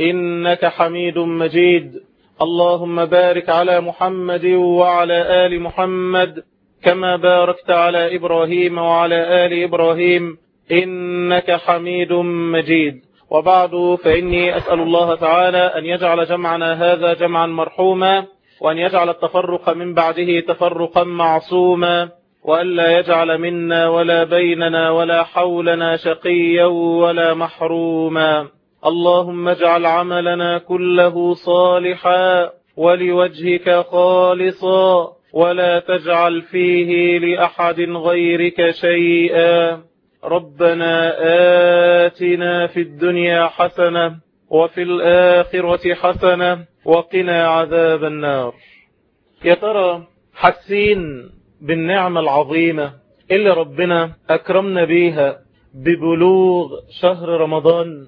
إنك حميد مجيد. اللهم بارك على محمد وعلى آل محمد كما باركت على إبراهيم وعلى آل إبراهيم. إنك حميد مجيد. وبعد فإني أسأل الله تعالى أن يجعل جمعنا هذا جمعا مرحوما وأن يجعل التفرق من بعده تفرقا معصوما وألا يجعل منا ولا بيننا ولا حولنا شقيا ولا محروما. اللهم اجعل عملنا كله صالحا ولوجهك خالصا ولا تجعل فيه لأحد غيرك شيئا. ربنا آتنا في الدنيا حسنة وفي الآخرة حسنة وقنا عذاب النار. يا ترى حسين بالنعمة العظيمة اللي ربنا أكرمنا بيها ببلوغ شهر رمضان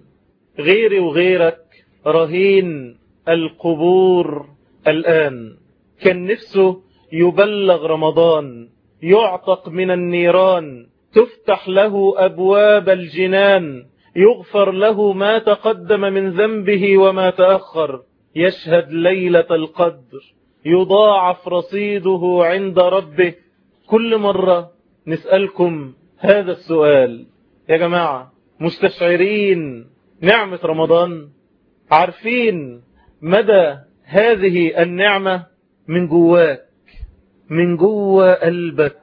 غيري وغيرك رهين القبور الآن. كان نفسه يبلغ رمضان يعتق من النيران تفتح له أبواب الجنان يغفر له ما تقدم من ذنبه وما تأخر. يشهد ليلة القدر يضاعف رصيده عند ربه. كل مرة نسألكم هذا السؤال يا جماعة مستشعرين نعمة رمضان. عارفين مدى هذه النعمة؟ من جواك من جوا قلبك.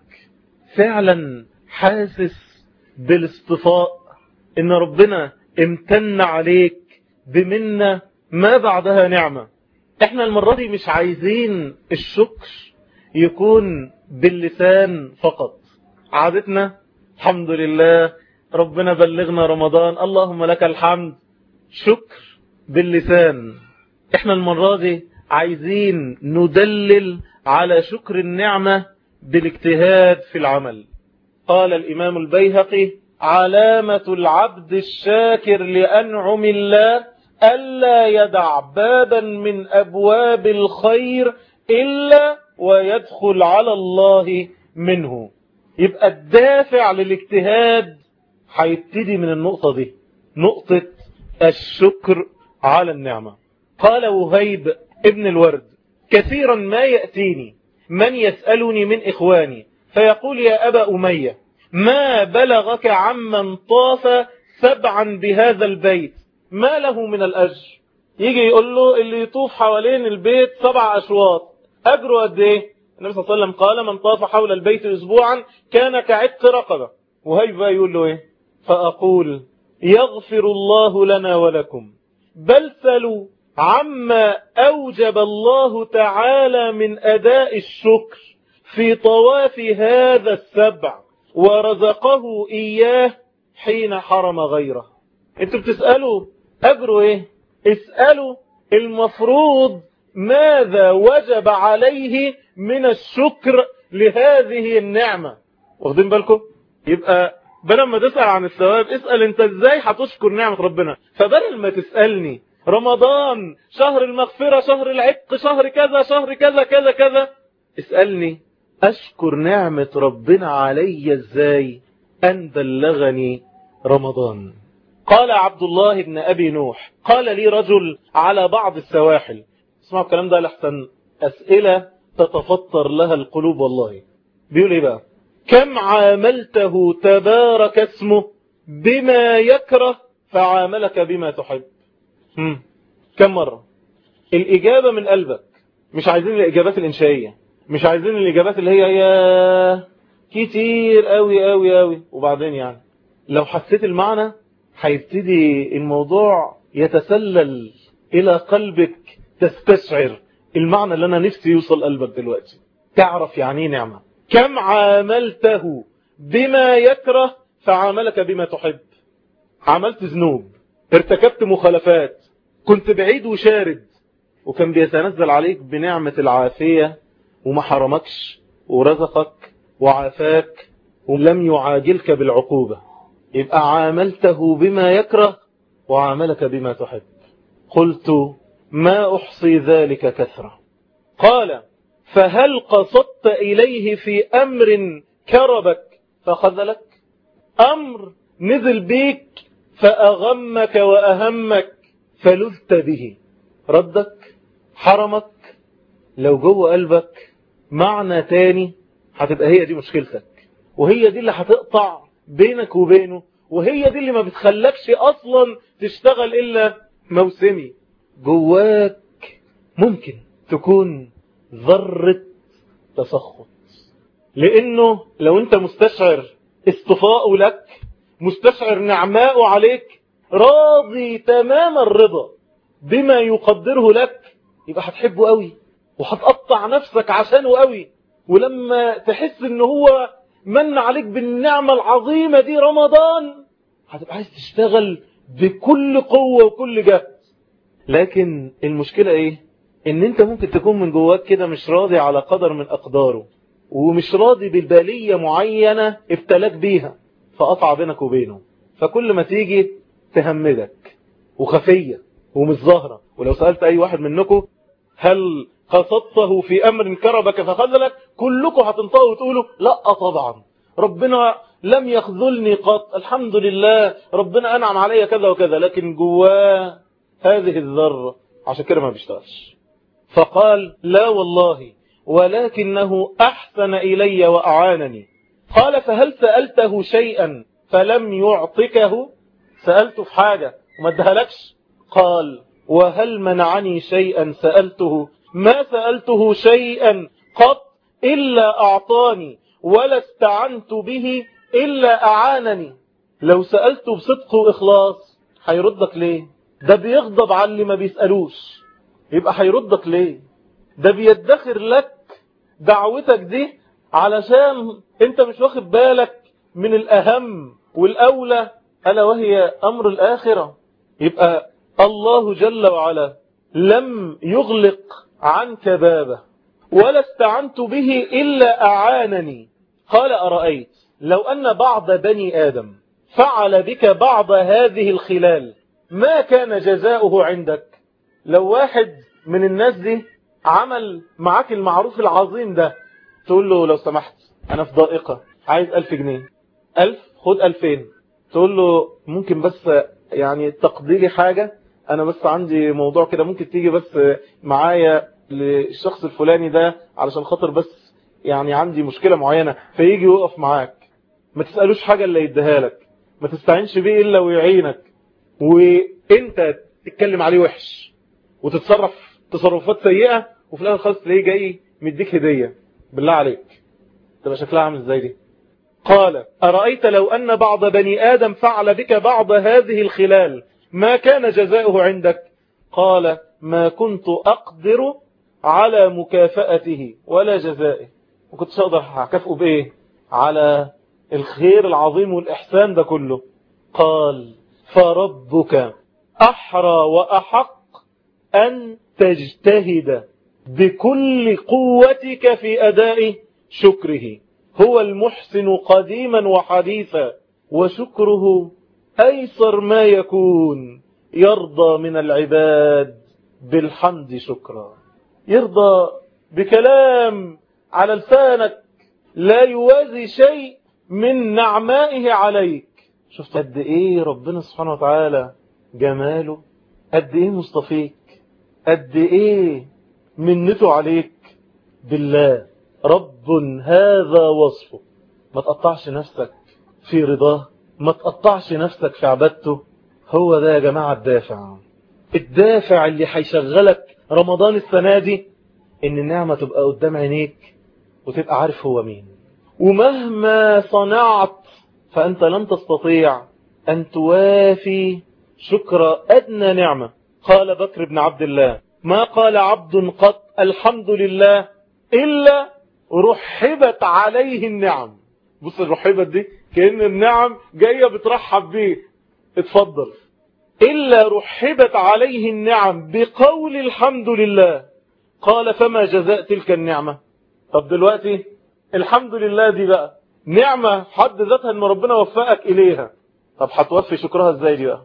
فعلا حاسس بالاصطفاء إن ربنا امتن عليك بمنة ما بعدها نعمة. إحنا المرة دي مش عايزين الشكر يكون باللسان فقط. عادتنا الحمد لله ربنا بلغنا رمضان. اللهم لك الحمد. شكر باللسان. إحنا المرة دي عايزين ندلل على شكر النعمة بالاجتهاد في العمل. قال الإمام البيهقي علامة العبد الشاكر لأنعم الله ألا يدع بابا من أبواب الخير إلا ويدخل على الله منه. يبقى الدافع للاجتهاد هيبتدي من النقطة دي. نقطة الشكر على النعمة. قال وهيب ابن الورد كثيرا ما يأتيني من يسألني من إخواني فيقول يا أبا أمية ما بلغك عمن طاف سبعا بهذا البيت؟ ما له من الأجر؟ يجي يقول له اللي يطوف حوالين البيت سبع أشواط. أجره قد إيه؟ النبي صلى الله عليه وسلم قال من طاف حول البيت أسبوعا كان كعتق رقبة. وهيب بقى يقول له إيه؟ فأقول يغفر الله لنا ولكم. بل سلوا عما أوجب الله تعالى من أداء الشكر في طواف هذا السبع ورزقه إياه حين حرم غيره. أنتوا بتسألوا أجروا إيه؟ اسألوا المفروض ماذا وجب عليه من الشكر لهذه النعمة. واخدين بالكم؟ يبقى بدل ما تسأل عن الثواب اسأل أنت إزاي هتشكر نعمة ربنا؟ فبدل ما تسألني رمضان شهر المغفرة شهر العتق شهر كذا شهر كذا كذا كذا اسألني أشكر نعمة ربنا علي إزاي أن بلغني رمضان؟ قال عبد الله بن أبي نوح قال لي رجل على بعض السواحل. اسمعوا الكلام ده لحسن أسئلة تتفطر لها القلوب والله. بيقول إيه بقى؟ كم عاملته تبارك اسمه بما يكره فعاملك بما تحب. هم. كم مرة؟ الإجابة من قلبك. مش عايزين الإجابات الإنشائية. مش عايزين الإجابات اللي هي يا كتير قوي قوي قوي وبعدين يعني لو حسيت المعنى هيبتدي الموضوع يتسلل إلى قلبك تستشعر المعنى اللي أنا نفسي يوصل قلبك دلوقتي. تعرف يعني إيه نعمة؟ كم عاملته بما يكره فعاملك بما تحب. عملت ذنوب ارتكبت مخالفات كنت بعيد وشارد وكان بيتنزل عليك بنعمة العافية وما حرمكش ورزقك وعافاك ولم يعاجلك بالعقوبة. يبقى عاملته بما يكره وعاملك بما تحب. قلت ما أحصي ذلك كثرة. قال فهل قصدت إليه في أمر كربك فخذلك؟ أمر نزل بيك فأغمك وأهمك فلذت به. ردك حرمك لو جوه قلبك معنى تاني هتبقى هي دي مشكلتك. وهي دي اللي هتقطع بينك وبينه وهي دي اللي ما بتخلكش أصلا تشتغل إلا موسمي. جواك ممكن تكون ذرة تسخط. لأنه لو أنت مستشعر اصطفاءه لك مستشعر نعماءه عليك راضي تمام الرضا بما يقدره لك يبقى هتحبه قوي وهتقطع نفسك عشانه قوي. ولما تحس إن هو من عليك بالنعمة العظيمة دي رمضان هتبقى عايز تشتغل بكل قوة وكل جهد. لكن المشكلة إيه؟ إن أنت ممكن تكون من جواك كده مش راضي على قدر من أقداره ومش راضي بالبالية معينة ابتلاك بيها فقطع بينك وبينه. فكل ما تيجي تهمدك وخفية ومش ظاهرة. ولو سألت أي واحد منكم هل قصدته في أمر كربك فخذلك؟ كلكم هتنطقوا وتقولوا لا طبعا. ربنا لم يخذلني قط. الحمد لله ربنا أنعم علي كذا وكذا. لكن جواه هذه الذرة. عشان كده ما بيشتغلش. فقال لا والله ولكنه أحسن إلي وأعانني. قال فهل سألته شيئا فلم يعطكه؟ سألته في حاجة وما ادهلكش. قال وهل منعني شيئا سألته؟ ما سألته شيئا قط إلا أعطاني ولا استعنت به إلا أعانني. لو سألته بصدق وإخلاص هيردك ليه؟ ده بيغضب على اللي ما بيسألوش. يبقى هيردك ليه؟ ده بيدخر لك دعوتك دي علشان انت مش واخد بالك من الأهم والأولى ألا وهي أمر الآخرة. يبقى الله جل وعلا لم يغلق عنك بابه ولا استعنت به إلا أعانني. قال أرأيت؟ لو أن بعض بني آدم فعل بك بعض هذه الخلال ما كان جزاؤه عندك؟ لو واحد من الناس دي عمل معاك المعروف العظيم ده تقول له لو سمحت أنا في ضائقة عايز ألف جنيه. ألف؟ خد ألفين. تقول له ممكن بس يعني تقضي لي حاجة أنا بس عندي موضوع كده ممكن تيجي بس معايا للشخص الفلاني ده علشان خاطر بس يعني عندي مشكلة معينة فيجي يوقف معاك. ما تسألوش حاجة اللي يديها لك. ما تستعنش بيه إلا ويعينك. وإنت تتكلم عليه وحش. وتتصرف تصرفات سيئة وفي الآخر خالص تلاقيه جاي مديك هدية. بالله عليك. تبقى شكلها عامل إزاي دي؟ قال أرأيت لو أن بعض بني آدم فعل بك بعض هذه الخلال ما كان جزاؤه عندك؟ قال ما كنت أقدر على مكافأته ولا جزائه. وكنت أقدر أكافئه بإيه؟ على الخير العظيم والإحسان ده كله. قال فربك أحرى وأحق أن تجتهد بكل قوتك في أداء شكره. هو المحسن قديما وحديثا وشكره أيسر ما يكون. يرضى من العباد بالحمد شكرا. يرضى بكلام على لسانك لا يوازي شيء من نعمائه عليك. شفت قد إيه ربنا سبحانه وتعالى جماله؟ قد إيه مصطفيك قد إيه منته عليك بالله. رب هذا وصفه. ما تقطعش نفسك في رضاه. ما تقطعش نفسك في عبادته. هو ده يا جماعة الدافع. الدافع اللي هيشغلك رمضان السنة دي إن النعمة تبقى قدام عينيك وتبقى عارف هو مين. ومهما صنعت فأنت لن تستطيع أن توافي شكر أدنى نعمة. قال بكر بن عبد الله ما قال عبد قط الحمد لله إلا رحبت عليه النعم. بص الرحبت دي كأن النعم جاية بترحب بيه. اتفضل. إلا رحبت عليه النعم بقول الحمد لله. قال فما جزاء تلك النعمة؟ طب دلوقتي الحمد لله دي بقى نعمة حد ذاتها إن ربنا وفقك إليها. طب هتوفي شكرها إزاي دي بقى؟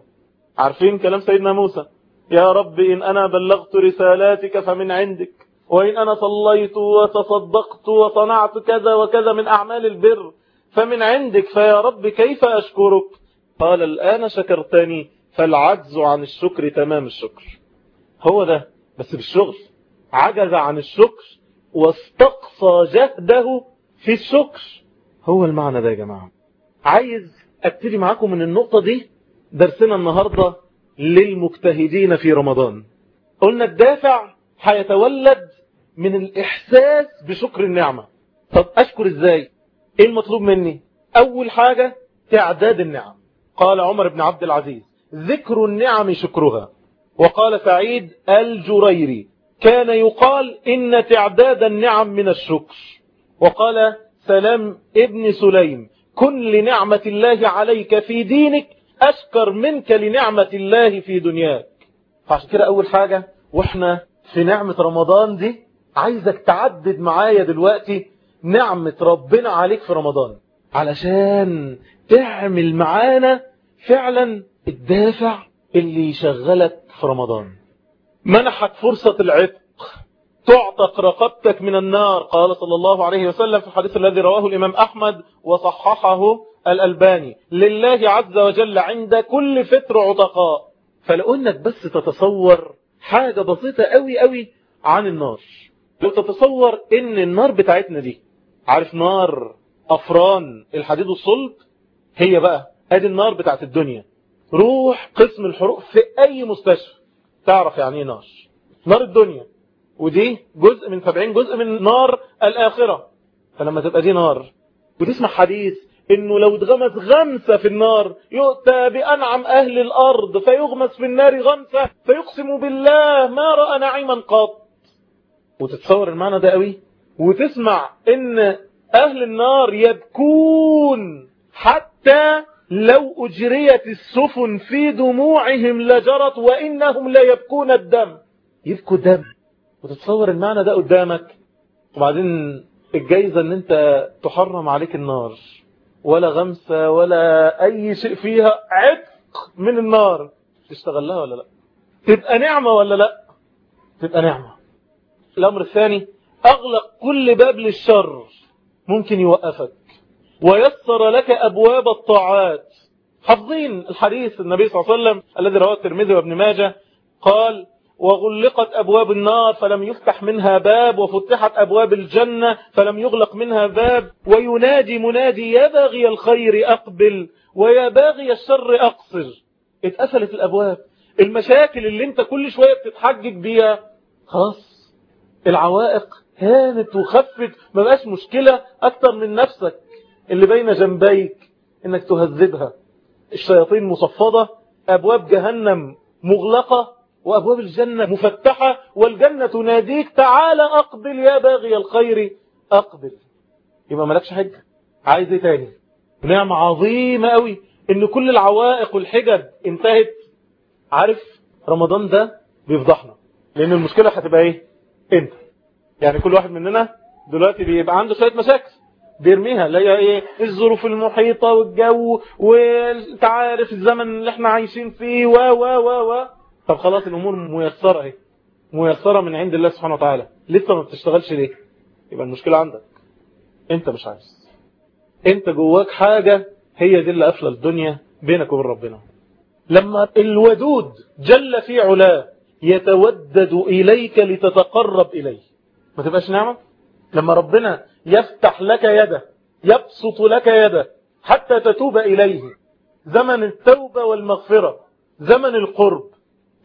عارفين كلام سيدنا موسى. يا رب إن أنا بلغت رسالاتك فمن عندك وإن أنا صليت وتصدقت وصنعت كذا وكذا من أعمال البر فمن عندك فيا رب كيف أشكرك؟ قال الآن شكرتني فالعجز عن الشكر تمام الشكر. هو ده بس بالشغل. عجز عن الشكر واستقصى جهده في الشكر. هو المعنى ده يا جماعة. عايز أبتدي معاكم من النقطة دي درسنا النهاردة للمجتهدين في رمضان. قلنا الدافع هيتولد من الإحساس بشكر النعمة. طب أشكر إزاي؟ إيه المطلوب مني؟ أول حاجة تعداد النعم. قال عمر بن عبد العزيز ذكر النعم شكرها. وقال سعيد الجريري كان يقال إن تعداد النعم من الشكر. وقال سلام ابن سليم كن لنعمة الله عليك في دينك أشكر منك لنعمة الله في دنياك. فعشان كده أول حاجة وإحنا في نعمة رمضان دي عايزك تعدد معايا دلوقتي نعمة ربنا عليك في رمضان. علشان تعمل معانا فعلا الدافع اللي يشغلك في رمضان. منحك فرصة العتق. تعتق رقبتك من النار قال صلى الله عليه وسلم في الحديث الذي رواه الإمام أحمد وصححه الألباني لله عز وجل عند كل فطر عتقاء. فلو انك بس تتصور حاجة بسيطة قوي قوي عن النار. لو تتصور إن النار بتاعتنا دي عارف نار أفران الحديد والصلب هي بقى أدي النار بتاعت الدنيا. روح قسم الحروق في أي مستشفى تعرف يعني إيه نار. نار الدنيا. ودي جزء من 70 جزء من نار الآخرة. فلما تبقى دي نار وتسمع حديث إنه لو اتغمس غمسة في النار يؤتى بأنعم أهل الأرض فيغمس في النار غمسة فيقسم بالله ما رأى نعيما قط. وتتصور المعنى ده قوي؟ وتسمع إن أهل النار يبكون حتى لو أجريت السفن في دموعهم لجرت وإنهم لا يبكون الدم. يبكوا دم. وتتصور المعنى ده قدامك. وبعدين الجايزة إن أنت تحرم عليك النار. ولا غمسة ولا أي شيء فيها عتق من النار. تشتغل لها ولا لا؟ تبقى نعمة ولا لا؟ تبقى نعمة. الأمر الثاني أغلق كل باب للشر ممكن يوقفك. ويسر لك أبواب الطاعات. حافظين الحديث النبي صلى الله عليه وسلم الذي رواه الترمذي وابن ماجه قال وغلقت أبواب النار فلم يفتح منها باب وفتحت أبواب الجنة فلم يغلق منها باب وينادي منادي يا باغي الخير أقبل ويا باغي الشر أقصر. اتقفلت الأبواب. المشاكل اللي انت كل شوية بتتحجج بيها. خلاص. العوائق هانت وخفت. ما بقاش مشكلة أكتر من نفسك. اللي بين جنبيك إنك تهذبها. الشياطين مصفدة أبواب جهنم مغلقة. وأبواب الجنة مفتحة والجنة تناديك تعال أقبل يا باغي الخير أقبل. يبقى مالكش حجة. عايز إيه تاني؟ نعمة عظيمة قوي إن كل العوائق والحجج انتهت. عارف رمضان ده بيفضحنا لأن المشكلة هتبقى إيه؟ انت يعني كل واحد مننا دلوقتي بيبقى عنده شوية مشاكل بيرميها اللي هي إيه؟ الظروف المحيطة والجو وانت عارف الزمن اللي إحنا عايشين فيه و و و و طب خلاص الأمور ميسرة أهي. ميسرة من عند الله سبحانه وتعالى. لسه ما بتشتغلش ليه؟ يبقى المشكلة عندك. أنت مش عايز. أنت جواك حاجة هي دي اللي قافلة الدنيا بينك وبين ربنا. لما الودود جل في علاه يتودد إليك لتتقرب إليه. ما تبقاش نعمة لما ربنا يفتح لك يده يبسط لك يده حتى تتوب إليه. زمن التوبة والمغفرة زمن القرب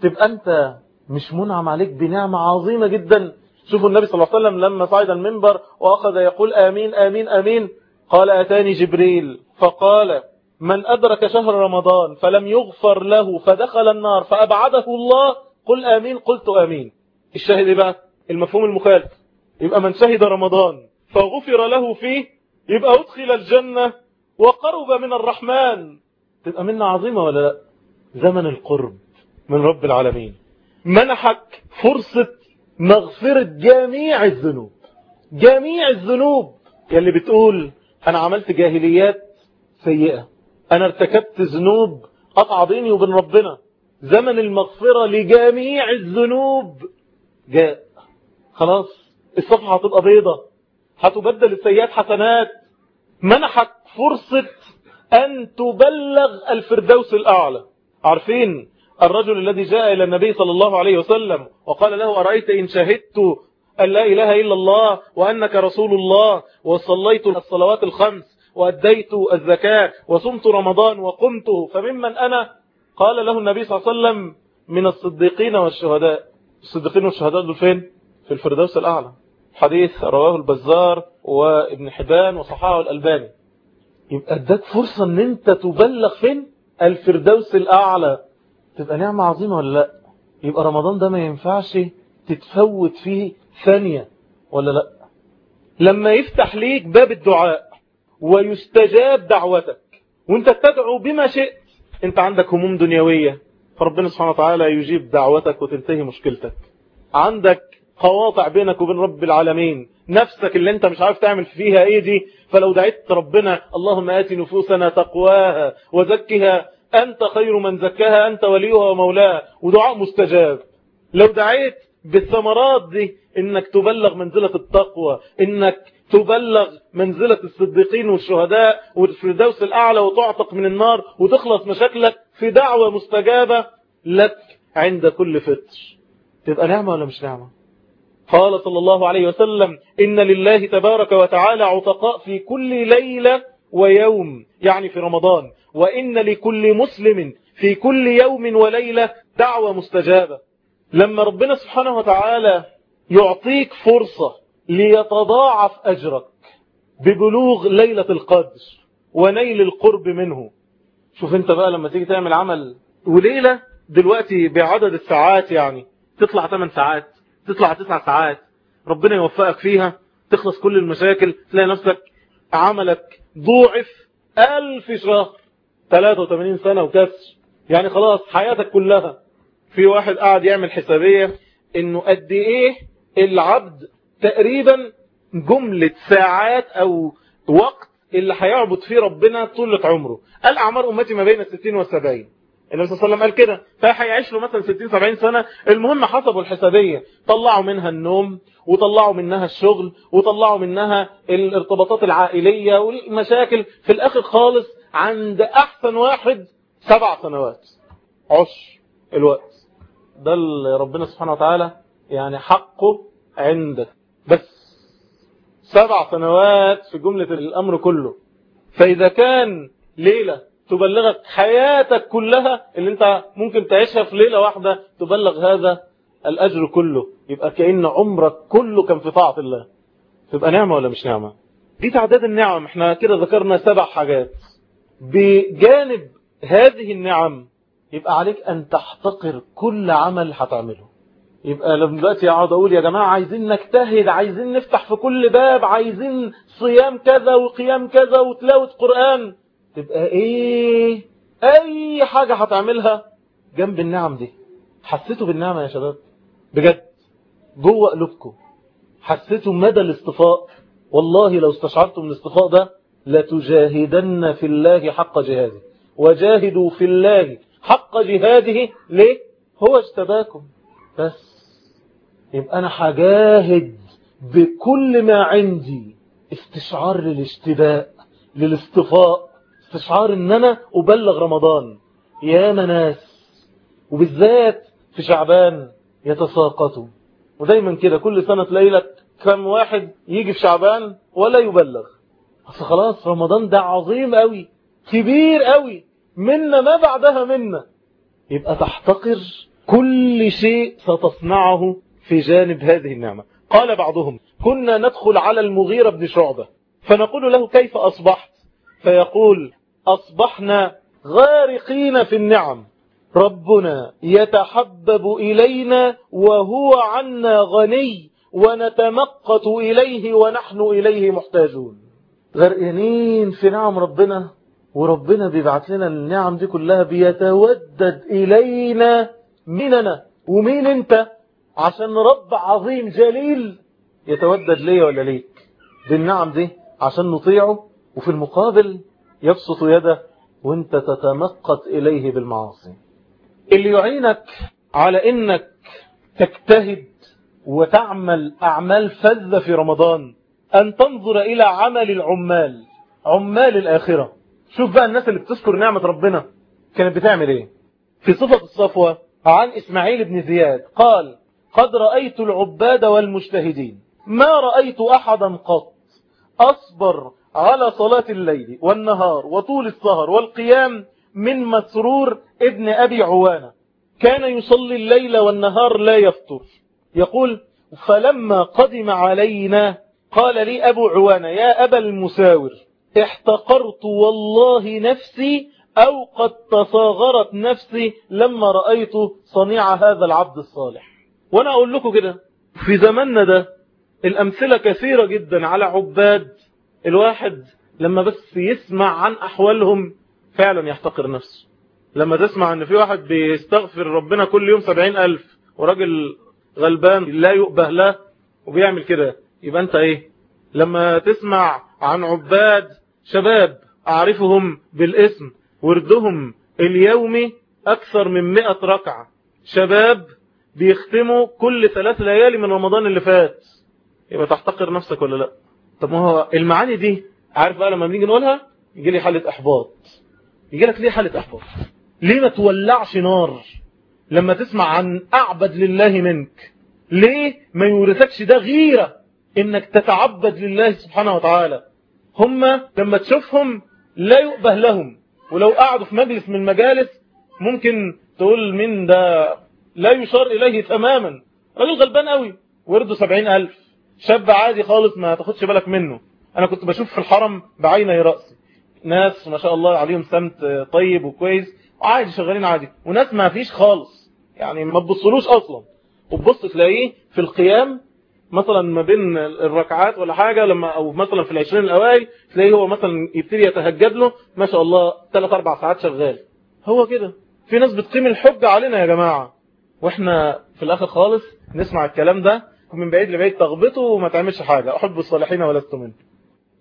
تبقى أنت مش منعم عليك بنعمة عظيمة جدا. شوفوا النبي صلى الله عليه وسلم لما صعد المنبر وأخذ يقول آمين آمين آمين. قال أتاني جبريل. فقال من أدرك شهر رمضان فلم يغفر له فدخل النار فأبعده الله. قل آمين قلت آمين. الشاهد بقى؟ المفهوم المخالف. يبقى من شهد رمضان فغفر له فيه يبقى أدخل الجنة وقرب من الرحمن. تبقى منا عظيمة ولا لأ؟ زمن القرب. من رب العالمين. منحك فرصة مغفرة جميع الذنوب. جميع الذنوب. يلي بتقول أنا عملت جاهليات سيئة. أنا ارتكبت ذنوب قطع بيني وبين ربنا. زمن المغفرة لجميع الذنوب جاء. خلاص الصفحة هتبقى بيضة. هتبدل السيئات حسنات. منحك فرصة أن تبلغ الفردوس الأعلى. عارفين الرجل الذي جاء إلى النبي صلى الله عليه وسلم وقال له أرأيت إن شهدت أن لا إله إلا الله وأنك رسول الله وصليت الصلوات الخمس وأديت الزكاة وصمت رمضان وقمت فممن أنا؟ قال له النبي صلى الله عليه وسلم من الصديقين والشهداء. الصديقين والشهداء دول فين؟ في الفردوس الأعلى. حديث رواه البزار وابن حبان وصححه الألباني. يبقى اداك فرصة إن أنت تبلغ فين؟ الفردوس الأعلى. تبقى نعمة عظيمة ولا لأ؟ يبقى رمضان ده ما ينفعش تتفوت فيه ثانية ولا لأ؟ لما يفتح ليك باب الدعاء ويستجاب دعوتك وانت تدعو بما شئت انت عندك هموم دنيوية فربنا سبحانه وتعالى يجيب دعوتك وتنتهي مشكلتك. عندك قواطع بينك وبين رب العالمين نفسك اللي انت مش عارف تعمل فيها إيه دي فلو دعيت ربنا اللهم آت نفوسنا تقواها وزكها أنت خير من زكاها أنت وليها ومولاها. ودعاء مستجاب. لو دعيت بالثمرات دي إنك تبلغ منزلة التقوى إنك تبلغ منزلة الصديقين والشهداء والفردوس الأعلى وتعتق من النار وتخلص مشاكلك في دعوة مستجابة لك عند كل فطر. تبقى نعمة ولا مش نعمة؟ قال صلى الله عليه وسلم إن لله تبارك وتعالى عتقاء في كل ليلة ويوم يعني في رمضان. وإن لكل مسلم في كل يوم وليلة دعوة مستجابة. لما ربنا سبحانه وتعالى يعطيك فرصة ليتضاعف أجرك ببلوغ ليلة القدر ونيل القرب منه. شوف انت بقى لما تيجي تعمل عمل وليلة دلوقتي بعدد الساعات يعني تطلع 8 ساعات تطلع 9 ساعات ربنا يوفقك فيها تخلص كل المشاكل تلاقي نفسك عملك ضوعف ألف شهر. 83 سنة وكسر. يعني خلاص حياتك كلها. في واحد قاعد يعمل حسابية إنه قد إيه العبد تقريبا جملة ساعات أو وقت اللي هيعبد فيه ربنا طولة عمره. قال أعمار أمتي ما بين الستين والسبعين. النبي صلى الله عليه وسلم قال كده. فهيعيش له مثلا 60 70 سنة. المهم حسبوا الحسابية. طلعوا منها النوم وطلعوا منها الشغل وطلعوا منها الارتباطات العائلية والمشاكل. في الآخر خالص عند أحسن واحد سبع سنوات. عشر الوقت. ده اللي ربنا سبحانه وتعالى يعني حقه عنده. بس سبع سنوات في جملة الأمر كله. فإذا كان ليلة تبلغك حياتك كلها اللي أنت ممكن تعيشها في ليلة واحدة تبلغ هذا الأجر كله. يبقى كأن عمرك كله كان في طاعة الله. تبقى نعمة ولا مش نعمة؟ دي تعداد النعم. إحنا كده ذكرنا سبع حاجات. بجانب هذه النعم يبقى عليك أن تحتقر كل عمل هتعمله. يبقى لما دلوقتي أقعد أقول يا جماعة عايزين نجتهد عايزين نفتح في كل باب عايزين صيام كذا وقيام كذا وتلاوة قرآن. تبقى إيه؟ أي حاجة هتعملها جنب النعم دي. حسيتوا بالنعمة يا شباب؟ بجد. جوه قلوبكم. حسيتوا مدى الاصطفاء والله لو استشعرتم الاصطفاء ده لتجاهدن في الله حق جهاده. وجاهدوا في الله حق جهاده. ليه؟ هو اجتباكم بس يبقى أنا هجاهد بكل ما عندي. استشعار للاشتباء للاصطفاء استشعار إن أنا أبلغ رمضان. يا ناس وبالذات في شعبان يتساقطوا ودايما كده كل سنة تلاقي لك كم واحد يجي في شعبان ولا يبلغ. اصل خلاص رمضان ده عظيم قوي كبير قوي منا ما بعدها منا. يبقى تحتقر كل شيء ستصنعه في جانب هذه النعمة. قال بعضهم كنا ندخل على المغيرة بن شعبة فنقول له كيف أصبحت؟ فيقول أصبحنا غارقين في النعم. ربنا يتحبب إلينا وهو عنا غني ونتمقت إليه ونحن إليه محتاجون. غرقانين في نعم ربنا وربنا بيبعت لنا النعم دي كلها بيتودد إلينا مننا ومين أنت؟ عشان رب عظيم جليل يتودد لي ولا ليك. بالنعم دي عشان نطيعه وفي المقابل يبسط يده وأنت تتمقت إليه بالمعاصي. اللي يعينك على إنك تجتهد وتعمل أعمال فذة في رمضان. أن تنظر إلى عمل العمال عمال الآخرة. شوف بقى الناس اللي بتذكر نعمة ربنا كانت بتعمل إيه. في صفة الصفوة عن إسماعيل بن زياد قال قد رأيت العباد والمجتهدين ما رأيت أحدا قط. أصبر على صلاة الليل والنهار وطول السهر والقيام من مسرور ابن أبي عوانة. كان يصلي الليل والنهار لا يفطر. يقول فلما قدم علينا قال لي أبو عوانة يا أبا المساور احتقرت والله نفسي أو قد تصاغرت نفسي لما رأيت صنيع هذا العبد الصالح. وأنا أقول لكم كده في زماننا ده الأمثلة كثيرة جدا على عباد الواحد لما بس يسمع عن أحوالهم فعلا يحتقر نفسه. لما تسمع إن في واحد بيستغفر ربنا كل يوم سبعين ألف وراجل غلبان لا يؤبه له وبيعمل كده يبقى انت إيه؟ لما تسمع عن عباد شباب أعرفهم بالاسم وردهم اليومي أكثر من مئة ركعة. شباب بيختموا كل ثلاث ليالي من رمضان اللي فات. يبقى تحتقر نفسك ولا لا؟ طب ما هو المعاني دي عارف بقى لما بنيجي نقولها؟ يجي لي حالة أحباط. يجي لك ليه حالة أحباط؟ ليه ما تولعش نار لما تسمع عن أعبد لله منك؟ ليه ما يورثكش ده غيرة إنك تتعبد لله سبحانه وتعالى. هم لما تشوفهم لا يؤبه لهم. ولو قعدوا في مجلس من المجالس ممكن تقول من ده لا يشار إليه تماما. راجل غلبان قوي ورده سبعين ألف. شاب عادي خالص ما تاخدش بالك منه. أنا كنت بشوف في الحرم بعيني رأسي. ناس ما شاء الله عليهم سمت طيب وكويس. عادي شغالين عادي. وناس ما فيش خالص. يعني ما تبصلوش أصلا. وتبص تلاقيه في القيام مثلا ما بين الركعات ولا حاجة لما أو مثلا في العشرين الأوائل تلاقيه هو مثلا يبتدي يتهجد له ما شاء الله 3 4 ساعات شغال. هو كده. في ناس بتقيم الحجة علينا يا جماعة. وإحنا في الآخر خالص نسمع الكلام ده ومن بعيد لبعيد تغبطه وما تعملش حاجة. أحب الصالحين ولست منه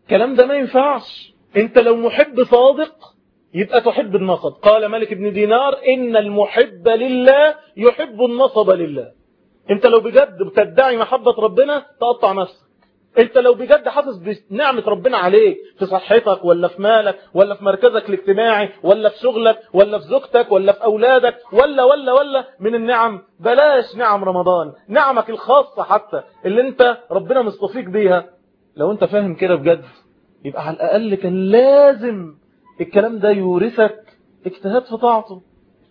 الكلام ده ما ينفعش. أنت لو محب صادق يبقى تحب النصب. قال ملك بن دينار إن المحب لله يحب النصب لله. انت لو بجد بتدعي محبة ربنا تقطع نفسك. انت لو بجد حاسس بنعمة ربنا عليك في صحتك ولا في مالك ولا في مركزك الاجتماعي ولا في شغلك ولا في زوجتك ولا في أولادك ولا ولا ولا من النعم. بلاش نعم رمضان. نعمك الخاصة حتى اللي انت ربنا مصطفيك بيها. لو انت فاهم كده بجد يبقى على الأقل كان لازم الكلام ده يورثك اجتهاد في طاعته.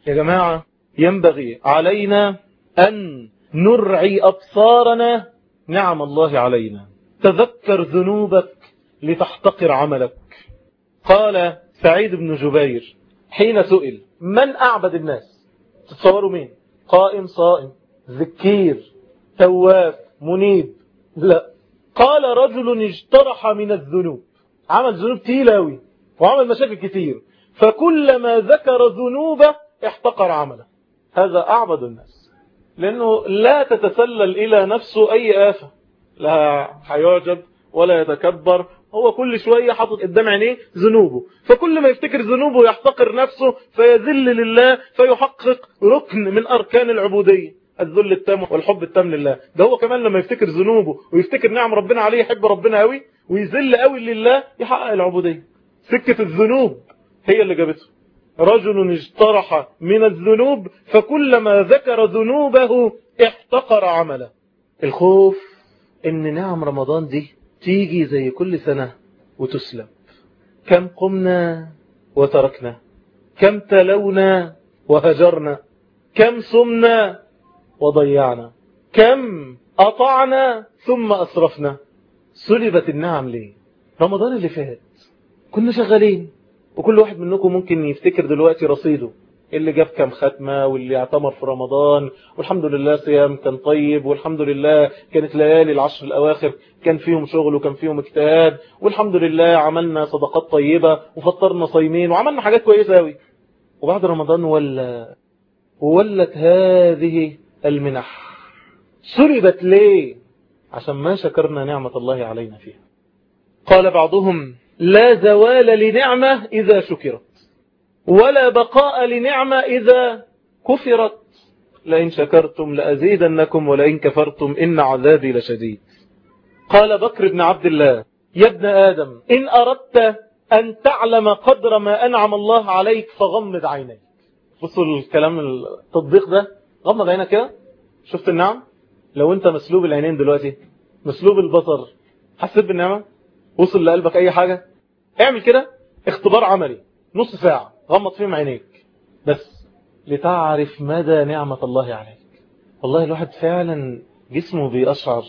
يا جماعة ينبغي علينا أن نرعي أبصارنا. نعم الله علينا. تذكر ذنوبك لتحتقر عملك. قال سعيد بن جبير حين سئل من أعبد الناس؟ تتصوروا مين؟ قائم صائم ذكير تواب منيب. لا. قال رجل اجترح من الذنوب. عمل ذنوب تيلاوي وعمل مشاكل كتير. فكلما ذكر ذنوبه احتقر عمله. هذا أعبد الناس. لأنه لا تتسلل إلى نفسه أي آفة. لا هيعجب ولا يتكبر. هو كل شوية حاطط قدام عينيه ذنوبه. فكل ما يفتكر ذنوبه يحتقر نفسه فيذل لله فيحقق ركن من أركان العبودية. الذل التام والحب التام لله. ده هو كمان لما يفتكر ذنوبه ويفتكر نعم ربنا عليه يحب ربنا قوي ويذل قوي لله يحقق العبودية. سكة الذنوب هي اللي جابته. رجل اجترح من الذنوب فكلما ذكر ذنوبه احتقر عمله. الخوف إن نعم رمضان دي تيجي زي كل سنة وتسلب كم قمنا وتركنا كم تلونا وهجرنا كم صمنا وضيعنا كم أطعنا ثم أسرفنا. سلبت النعم ليه رمضان اللي فات كنا شغالين. وكل واحد منكم ممكن يفتكر دلوقتي رصيده اللي جاب كام ختمة واللي اعتمر في رمضان والحمد لله صيام كان طيب والحمد لله كانت ليالي العشر الأواخر كان فيهم شغل وكان فيهم اجتهاد والحمد لله عملنا صدقات طيبة وفطرنا صايمين وعملنا حاجات كويسة أوي. وبعد رمضان ولا ولت هذه المنح. سربت ليه؟ عشان ما شكرنا نعمة الله علينا فيها. قال بعضهم لا زوال لنعمة إذا شكرت ولا بقاء لنعمة إذا كفرت. لئن شكرتم لأزيدنكم ولئن كفرتم إن عذابي لشديد. قال بكر بن عبد الله يا ابن آدم إن أردت أن تعلم قدر ما أنعم الله عليك فغمض عينيك. بصوا الكلام التطبيق ده غمض عينك كده شفت النعم؟ لو أنت مسلوب العينين دلوقتي مسلوب البصر حسيت بالنعمة؟ وصل لقلبك أي حاجة. اعمل كده. اختبار عملي. نص ساعة. غمض فيهم عينيك. بس لتعرف مدى نعمة الله عليك. والله الواحد فعلا جسمه بيأشعر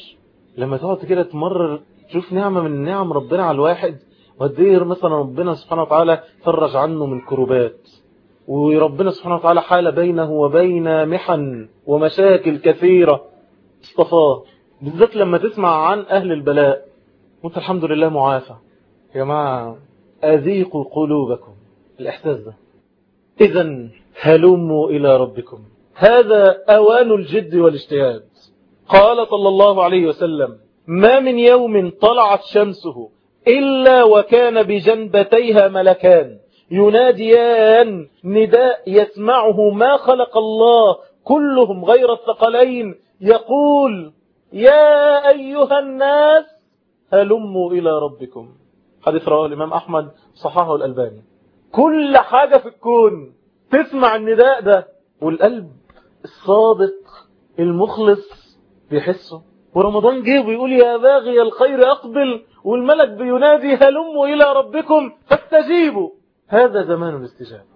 لما تقعد كده تمرر تشوف نعمة من نعم ربنا على الواحد وقديه مثلا ربنا سبحانه وتعالى فرج عنه من كروبات. وربنا سبحانه وتعالى حال بينه وبين محن ومشاكل كثيرة. اصطفاه. بالذات لما تسمع عن أهل البلاء. وانت الحمد لله معافى. يا جماعة أذيقوا قلوبكم. الإحساس ده. إذا هلموا إلى ربكم. هذا أوان الجد والاجتهاد. قال صلى الله عليه وسلم ما من يوم طلعت شمسه إلا وكان بجنبتيها ملكان. يناديان نداء يسمعه ما خلق الله كلهم غير الثقلين. يقول يا أيها الناس هلموا إلى ربكم. حديث رواه الإمام أحمد صححه الألباني. كل حاجة في الكون. تسمع النداء ده. والقلب الصادق المخلص بيحسه. ورمضان جه بيقول يا باغي الخير أقبل. والملك بينادي هلموا إلى ربكم فاستجيبوا. هذا زمان الاستجابة.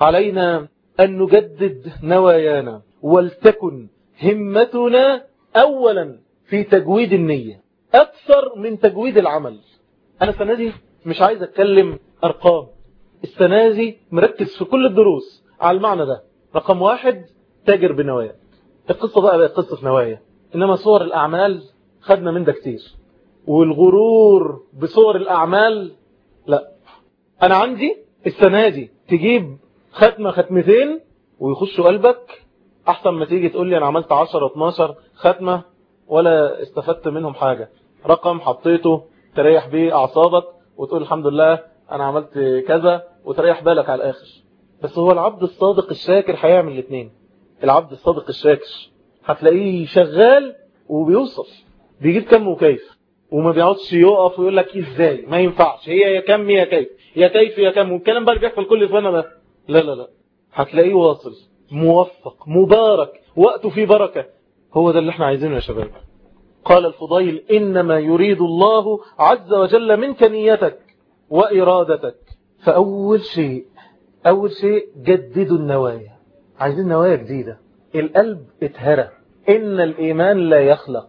علينا أن نجدد نوايانا. ولتكن همتنا أولا في تجويد النية. أكثر من تجويد العمل. أنا السنة دي مش عايز أتكلم أرقام. السنة دي مركز في كل الدروس على المعنى ده. رقم واحد تاجر بنوايا. القصة بقى بقى قصة نوايا. إنما صور الأعمال خدنا من ده كتير. والغرور بصور الأعمال لا. أنا عندي السنة دي تجيب ختمة ختمتين ويخشوا قلبك. أحسن ما تيجي تقول لي أنا عملت 10 12 ختمة ولا استفدت منهم حاجة. رقم حطيته تريح بيه أعصابك وتقول الحمد لله أنا عملت كذا وتريح بالك على الآخر. بس هو العبد الصادق الشاكر هيعمل الاثنين العبد الصادق الشاكر هتلاقيه شغال وبيوصل بيجيب كم وكيف. وما بيقعدش يقف ويقول لك إزاي؟ ما ينفعش. هي يا كم يا كيف. يا كيف يا كم. والكلام بقى بيحصل كل سنة ده. لا لا لا. هتلاقيه واصل موفق مبارك وقته فيه بركة. هو ده اللي إحنا عايزينه يا شباب. قال الفضيل إنما يريد الله عز وجل منك نيتك وإرادتك. فأول شيء أول شيء جددوا النوايا. عايزين نوايا جديدة. القلب اتهرى. إن الإيمان لا يخلق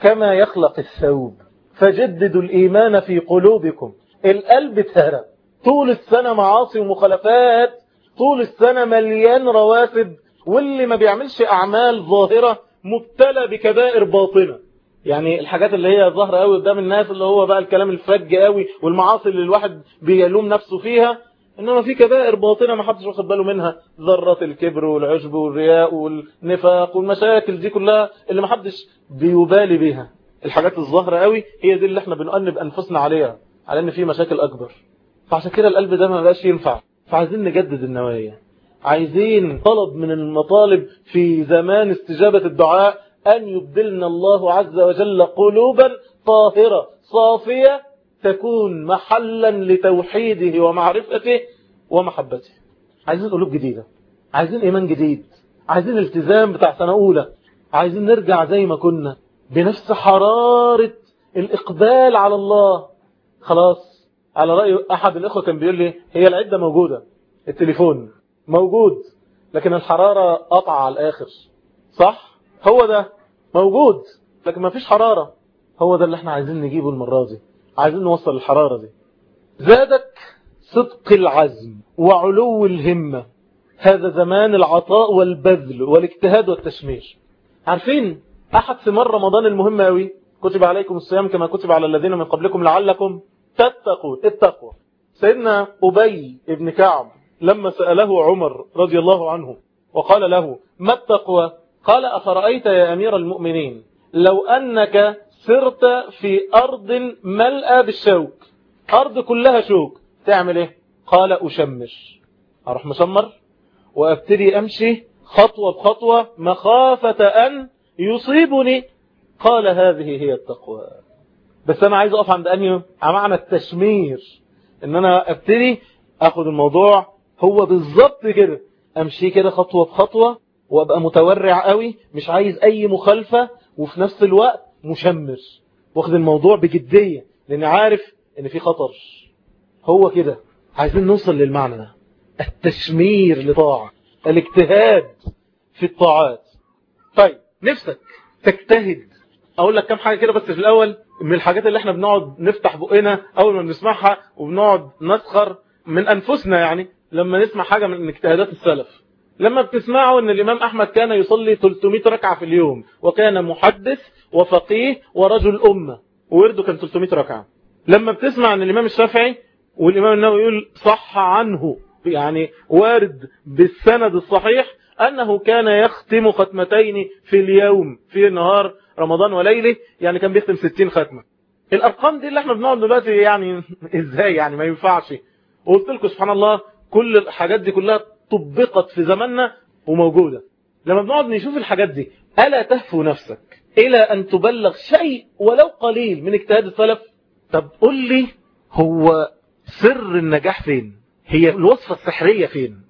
كما يخلق الثوب. فجددوا الإيمان في قلوبكم. القلب اتهرى. طول السنة معاصي ومخالفات. طول السنة مليان روافد. واللي ما بيعملش أعمال ظاهرة مبتلى بكبائر باطنة. يعني الحاجات اللي هي ظاهرة قوي قدام الناس اللي هو بقى الكلام الفج قوي والمعاصي اللي الواحد بيلوم نفسه فيها إنما في كبائر باطنة ما حدش واخد باله منها. ذرة الكبر والعجب والرياء والنفاق والمشاكل دي كلها اللي ما حدش بيبالي بيها. الحاجات الظاهرة قوي هي دي اللي إحنا بنؤنب أنفسنا عليها على إن في مشاكل أكبر. فعشان كده القلب ده ما بقاش ينفع. فعايزين نجدد النوايا. عايزين طلب من المطالب في زمان استجابة الدعاء أن يبدلنا الله عز وجل قلوبا طاهرة صافية تكون محلا لتوحيده ومعرفته ومحبته. عايزين قلوب جديدة عايزين إيمان جديد عايزين التزام بتاع سنة أولى عايزين نرجع زي ما كنا بنفس حرارة الإقبال على الله. خلاص على رأي أحد الإخوة كان بيقول لي هي العدة موجودة التليفون. موجود لكن الحرارة قطع على الآخر. صح؟ هو ده. موجود لكن ما فيش حرارة. هو ده اللي إحنا عايزين نجيبه المرة دي. عايزين نوصل الحرارة دي. زادك صدق العزم وعلو الهمة. هذا زمان العطاء والبذل والاجتهاد والتشمير. عارفين أحد ثمار رمضان المهم أوي؟ كتب عليكم الصيام كما كتب على الذين من قبلكم لعلكم تتقوا التقوى سيدنا أبي ابن كعب لما سأله عمر رضي الله عنه وقال له ما التقوى؟ قال أفرأيت يا أمير المؤمنين لو أنك سرت في أرض ملأى بالشوك أرض كلها شوك تعمل إيه؟ قال أشمر أروح مسمر وأبتدي أمشي خطوة بخطوة مخافة أن يصيبني. قال هذه هي التقوى. بس أنا عايز أقف عند أني معنى التشمير إن أنا أبتدي أخذ الموضوع هو بالظبط كده. أمشي كده خطوة بخطوة وأبقى متورع قوي مش عايز أي مخالفة وفي نفس الوقت مشمر. واخد الموضوع بجدية لأن عارف إن في خطر. هو كده. عايزين نوصل للمعنى. ده التشمير لطاعة. الاجتهاد في الطاعات. طيب نفسك تجتهد. أقول لك كم حاجة كده بس في الأول من الحاجات اللي إحنا بنقعد نفتح بقنا أول ما بنسمعها وبنقعد نسخر من أنفسنا يعني. لما نسمع حاجة من اجتهادات السلف. لما بتسمعوا إن الإمام أحمد كان يصلي 300 ركعة في اليوم وكان محدث وفقيه ورجل أمة وورده كان 300 ركعة. لما بتسمع إن الإمام الشافعي والإمام النووي يقول صح عنه يعني وارد بالسند الصحيح أنه كان يختم ختمتين في اليوم في نهار رمضان وليلة يعني كان بيختم 60 ختمة. الأرقام دي اللي إحنا بنقعد دلوقتي يعني إزاي يعني ما ينفعش؟ وقلت لكم سبحان الله كل الحاجات دي كلها طبقت في زماننا وموجودة. لما بنقعد نشوف الحاجات دي ألا تهفو نفسك إلى أن تبلغ شيء ولو قليل من اجتهاد السلف؟ طب قل لي هو سر النجاح فين؟ هي الوصفة السحرية فين؟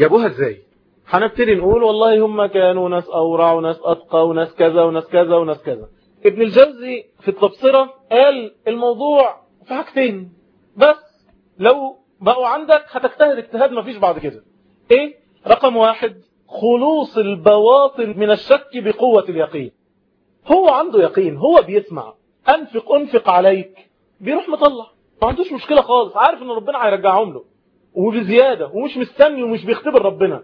جابوها إزاي؟ هنبتدي نقول والله هم كانوا ناس أورع وناس أتقى وناس كذا وناس كذا وناس كذا. ابن الجوزي في التبصرة قال الموضوع في حاجتين. بس لو بقوا عندك هتجتهد اجتهاد ما فيش بعد كده. إيه؟ رقم واحد خلوص البواطن من الشك بقوة اليقين. هو عنده يقين هو بيسمع. أنفق أنفق عليك. بيروح مطلع ما عندوش مشكلة خالص. عارف إن ربنا هيرجعهم له. وبزيادة ومش مستني ومش بيختبر ربنا.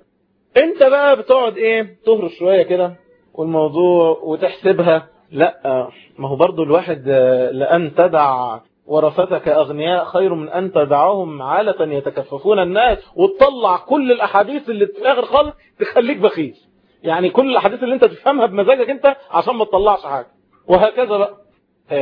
أنت بقى بتقعد إيه؟ تهرش شوية كده. والموضوع وتحسبها. لأ ما هو برضو الواحد لأن تدع ورثتك أغنياء خير من أن تدعهم عالة يتكففون الناس وتطلع كل الأحاديث اللي في الآخر خالص تخليك بخيل. يعني كل الأحاديث اللي أنت تفهمها بمزاجك أنت عشان ما تطلعش حاجة. وهكذا بقى.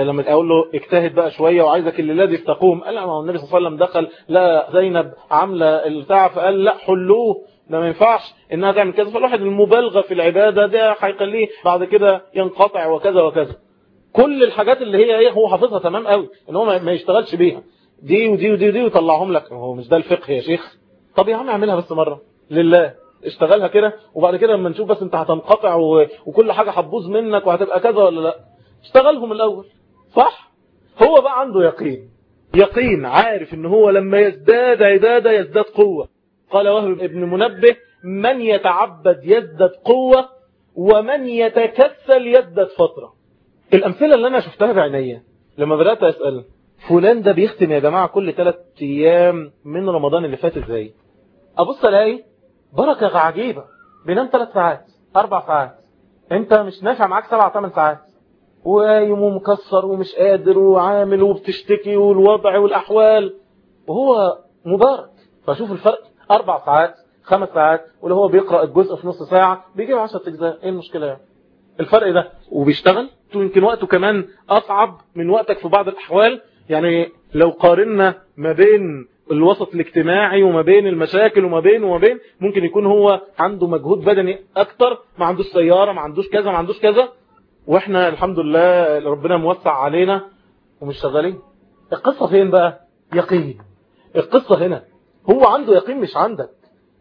لما تقول له اجتهد بقى شوية وعايزك اللي الذي تقوم. قال لا النبي صلى الله عليه وسلم دخل لا زينب عاملة البتاع فقال لا حلوة. ده ما ينفعش إنها تعمل كذا. فالواحد المبالغة في العبادة ده هيخليه بعد كده ينقطع وكذا وكذا. كل الحاجات اللي هي إيه هو حافظها تمام قوي ان هو ما يشتغلش بيها. دي ودي ودي ودي ويطلعهم لك. هو مش ده الفقه يا شيخ. طب يا عم اعملها بس مرة. لله. اشتغلها كده وبعد كده لما نشوف بس انت هتنقطع. وكل حاجة هتبوظ منك وهتبقى كذا ولا لأ. اشتغلهم الأول. صح؟ هو بقى عنده يقين. يقين عارف إن هو لما يزداد عبادة يزداد قوة. قال وهب ابن منبه من يتعبد يزداد قوة ومن يتكسل يزداد فترة. الأمثلة اللي أنا شفتها بعينيا لما بدأت أسأل فلان ده بيختم يا جماعة كل ثلاث أيام من رمضان اللي فات إزاي؟ أبص ألاقي بركة عجيبة بينام ثلاث ساعات أربع ساعات أنت مش نافع معاك سبع ثمان ساعات. وقايم ومكسر ومش قادر وعامل وبتشتكي والوضع والأحوال. وهو مبارك. فشوف الفرق أربع ساعات خمس ساعات واللي هو بيقرأ الجزء في نص ساعة بيجيب عشرة أجزاء. إيه المشكلة؟ يعني الفرق ده وبيشتغل. يمكن وقته كمان أصعب من وقتك في بعض الأحوال. يعني لو قارنا ما بين الوسط الاجتماعي وما بين المشاكل وما بين وما بين ممكن يكون هو عنده مجهود بدني أكتر ما عندوش سيارة ما عندوش كذا ما عندوش كذا. وإحنا الحمد لله ربنا موسع علينا ومش شغالين. القصة فين بقى؟ يقين. القصة هنا. هو عنده يقين مش عندك.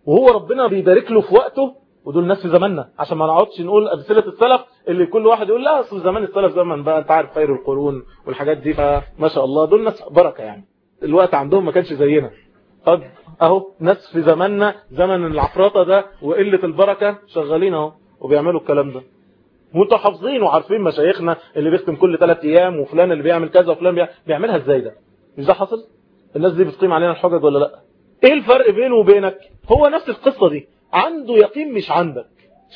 وهو ربنا بيبارك له في وقته ودول ناس في زماننا. عشان ما نقعدش نقول أمثلة السلف اللي كل واحد يقول لا أصل زمان السلف زمن بقى أنت عارف خير القرون والحاجات دي فما شاء الله. دول ناس بركة يعني. الوقت عندهم ما كانش زينا. طب أهو ناس في زماننا زمن العفرطة ده وقلة البركة شغالين أهو وبيعملوا الكلام ده. متحافظين وعارفين مشايخنا اللي بيختم كل ثلاث أيام وفلان اللي بيعمل كذا وفلان بيعملها إزاي ده؟ مش ده حصل الناس دي بتقيم علينا الحجج ولا لأ؟ إيه الفرق بينه وبينك؟ هو نفس القصة دي. عنده يقين مش عندك.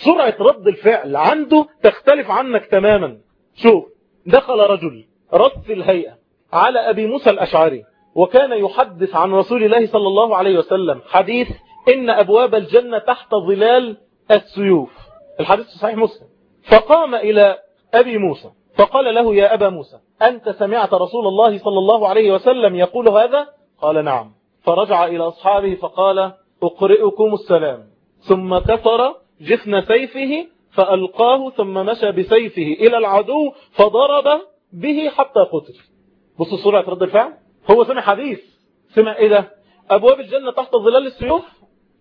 سرعة رد الفعل عنده تختلف عنك تماما. شوف دخل رجل رص الهيئة على أبي موسى الأشعري وكان يحدث عن رسول الله صلى الله عليه وسلم حديث إن أبواب الجنة تحت ظلال السيوف. الحديث صحيح مسلم. فقام إلى أبي موسى فقال له يا أبا موسى أنت سمعت رسول الله صلى الله عليه وسلم يقول هذا؟ قال نعم. فرجع إلى أصحابه فقال أقرئكم السلام. ثم كسر جفن سيفه فألقاه ثم مشى بسيفه إلى العدو فضرب به حتى قتل. بصوا سرعة رد الفعل. هو سمع حديث. سمع إيه ده؟ أبواب الجنة تحت ظلال السيوف.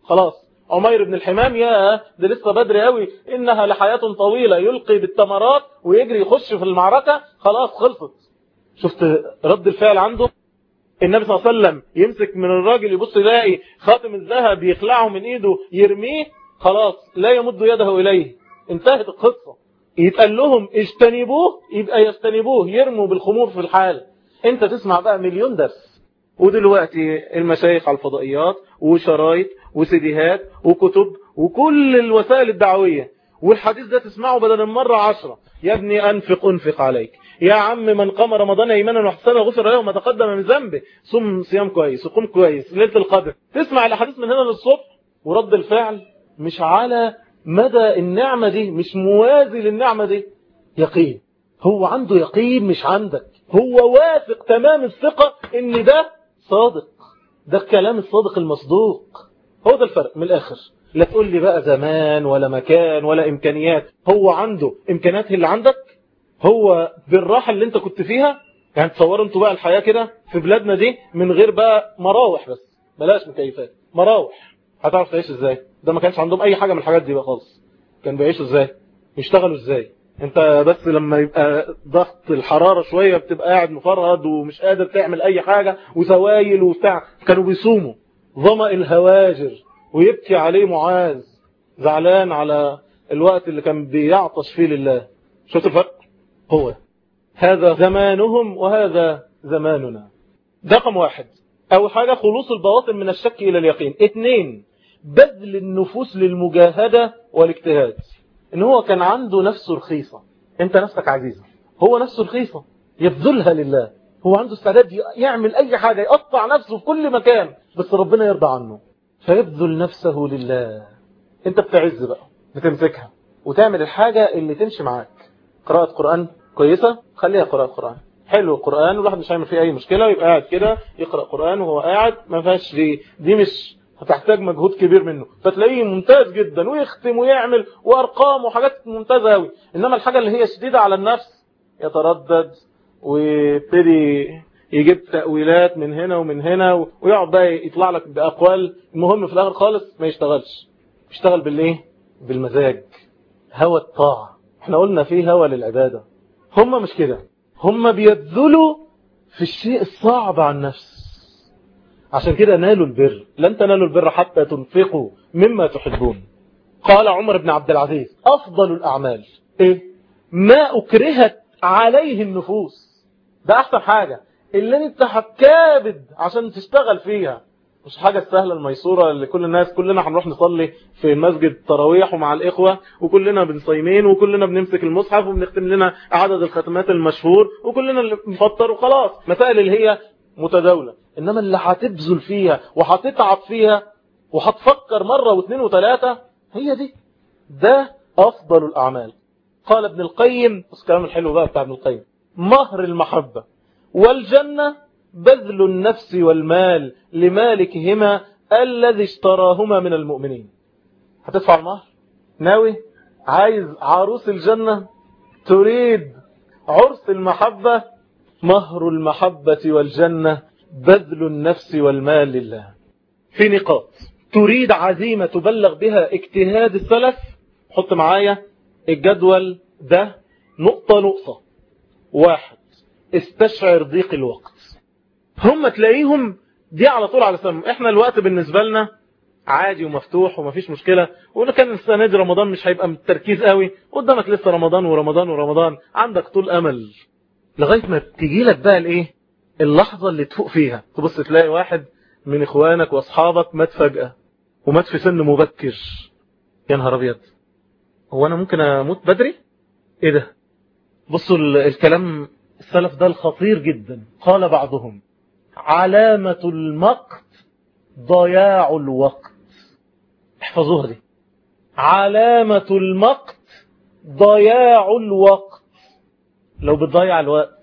خلاص. عمير بن الحمام يا ده لسه بدري قوي إنها لحياة طويلة. يلقي بالتمرات ويجري يخش في المعركة. خلاص خلصت. شفت رد الفعل عنده؟ النبي صلى الله عليه وسلم يمسك من الراجل يبص يلاقي خاتم الذهب يخلعه من ايده يرميه خلاص لا يمد يده إليه. انتهت القصة. يتقال لهم اجتنبوه يبقى يجتنبوه يرموا بالخمور في الحال. انت تسمع بقى مليون درس. ودلوقتي المشايخ على الفضائيات وشرايط وسيديهات وكتب وكل الوسائل الدعوية. والحديث ده تسمعه بدل المرة عشرة. يا ابني أنفق أنفق عليك. يا عم من قام رمضان ايمانا واحتسابا غفر له ما تقدم من ذنبه. صم صيام كويس وقوم كويس ليلة القدر. تسمع الأحاديث من هنا للصبح؟ ورد الفعل مش على مدى النعمة دي مش موازي للنعمة دي. يقين. هو عنده يقين مش عندك. هو واثق تمام الثقة إن ده صادق. ده الكلام الصادق المصدوق. هو ده الفرق من الآخر. لا تقول لي بقى زمان ولا مكان ولا إمكانيات. هو عنده إمكانيات اللي عندك؟ هو بالراحة اللي انت كنت فيها يعني تصوروا أنتوا بقى الحياة كده في بلادنا دي من غير بقى مراوح بس بلاش مكيفات مراوح. هتعرف تعيش إزاي؟ ده ما كانش عندهم أي حاجة من الحاجات دي بقى خالص. كان بيعيشوا إزاي؟ يشتغلوا إزاي؟ انت بس لما يبقى ضغط الحرارة شوية بتبقى قاعد مفرهد ومش قادر تعمل أي حاجة وسوايل وبتاع كانوا بيصوموا. ظمأ الهواجر ويبكي عليه معاذ زعلان على الوقت اللي كان بيعطش فيه لله. شفت الفرق؟ هو هذا زمانهم وهذا زماننا. رقم واحد. أول حاجة خلوص البواطن من الشك إلى اليقين. اثنين بذل النفوس للمجاهدة والاجتهاد. إن هو كان عنده نفسه رخيصة. أنت نفسك عزيزة. هو نفسه رخيصة. يبذلها لله. هو عنده استعداد يعمل أي حاجة يقطع نفسه في كل مكان بس ربنا يرضى عنه. فيبذل نفسه لله. أنت بتعز بقى بتمسكها وتعمل الحاجة اللي تمشي معاك. قراءة قرآن كويسة؟ خليها قراءة قرآن حلو القرآن الواحد مش هيعمل فيه أي مشكلة ويبقى قاعد كده يقرأ قرآن وهو قاعد ما فيهاش دي دي مش هتحتاج مجهود كبير منه. فتلاقيه ممتاز جدا ويختم ويعمل وأرقام وحاجات ممتازة أوي. إنما الحاجة اللي هي شديدة على النفس يتردد ويبتدي يجيب تأويلات من هنا ومن هنا ويقعد بقى يطلع لك بأقوال المهم في الآخر خالص ما يشتغلش. يشتغل بالإيه؟ بالمزاج. هوى الطاعة. إحنا قلنا فيه هوى للعبادة. هم مش كده. هم بيبذلوا في الشيء الصعب عن النفس عشان كده نالوا البر. لن تنالوا البر حتى تنفقوا مما تحبون. قال عمر بن عبد العزيز أفضل الأعمال. إيه؟ ما أكرهت عليه النفوس. ده أحسن حاجة. اللي أنت هتكابد عشان تشتغل فيها. مش حاجة السهلة الميسورة اللي كل الناس كلنا هنروح نصلي في مسجد تراويح ومع الإخوة وكلنا بنصيمين وكلنا بنمسك المصحف وبنختم لنا عدد الختمات المشهور وكلنا اللي مفطر وخلاص. مسائل اللي هي متداولة. إنما اللي هتبذل فيها وهتتعب فيها وهتفكر مرة واثنين وثلاثة هي دي. ده أفضل الأعمال. قال ابن القيم بس الكلام الحلو بقى بتاع ابن القيم. مهر المحبة والجنة بذل النفس والمال لمالكهما الذي اشتراهما من المؤمنين. هتدفع المهر؟ ناوي؟ عايز عروس الجنة؟ تريد عرس المحبة؟ مهر المحبة والجنة بذل النفس والمال لله. في نقاط. تريد عزيمة تبلغ بها اجتهاد السلف؟ حط معايا الجدول ده. نقطة نقطة. واحد. استشعر ضيق الوقت. هم تلاقيهم دي على طول على سم إحنا الوقت بالنسبة لنا عادي ومفتوح ومفيش مشكلة. وإن كان السنة دي رمضان مش هيبقى التركيز قوي. قدامك لسه رمضان ورمضان ورمضان. عندك طول أمل. لغاية ما بتجي لك بقى الإيه؟ اللحظة اللي تفوق فيها. تبص تلاقي واحد من إخوانك وأصحابك مات فجأة. ومات في سن مبكر. يا نهار أبيض. هو أنا ممكن أموت بدري؟ إيه ده؟ بصوا الكلام السلف ده الخطير جدا. قال بعضهم. علامة المقت ضياع الوقت. احفظوها دي. علامة المقت ضياع الوقت. لو بتضيع الوقت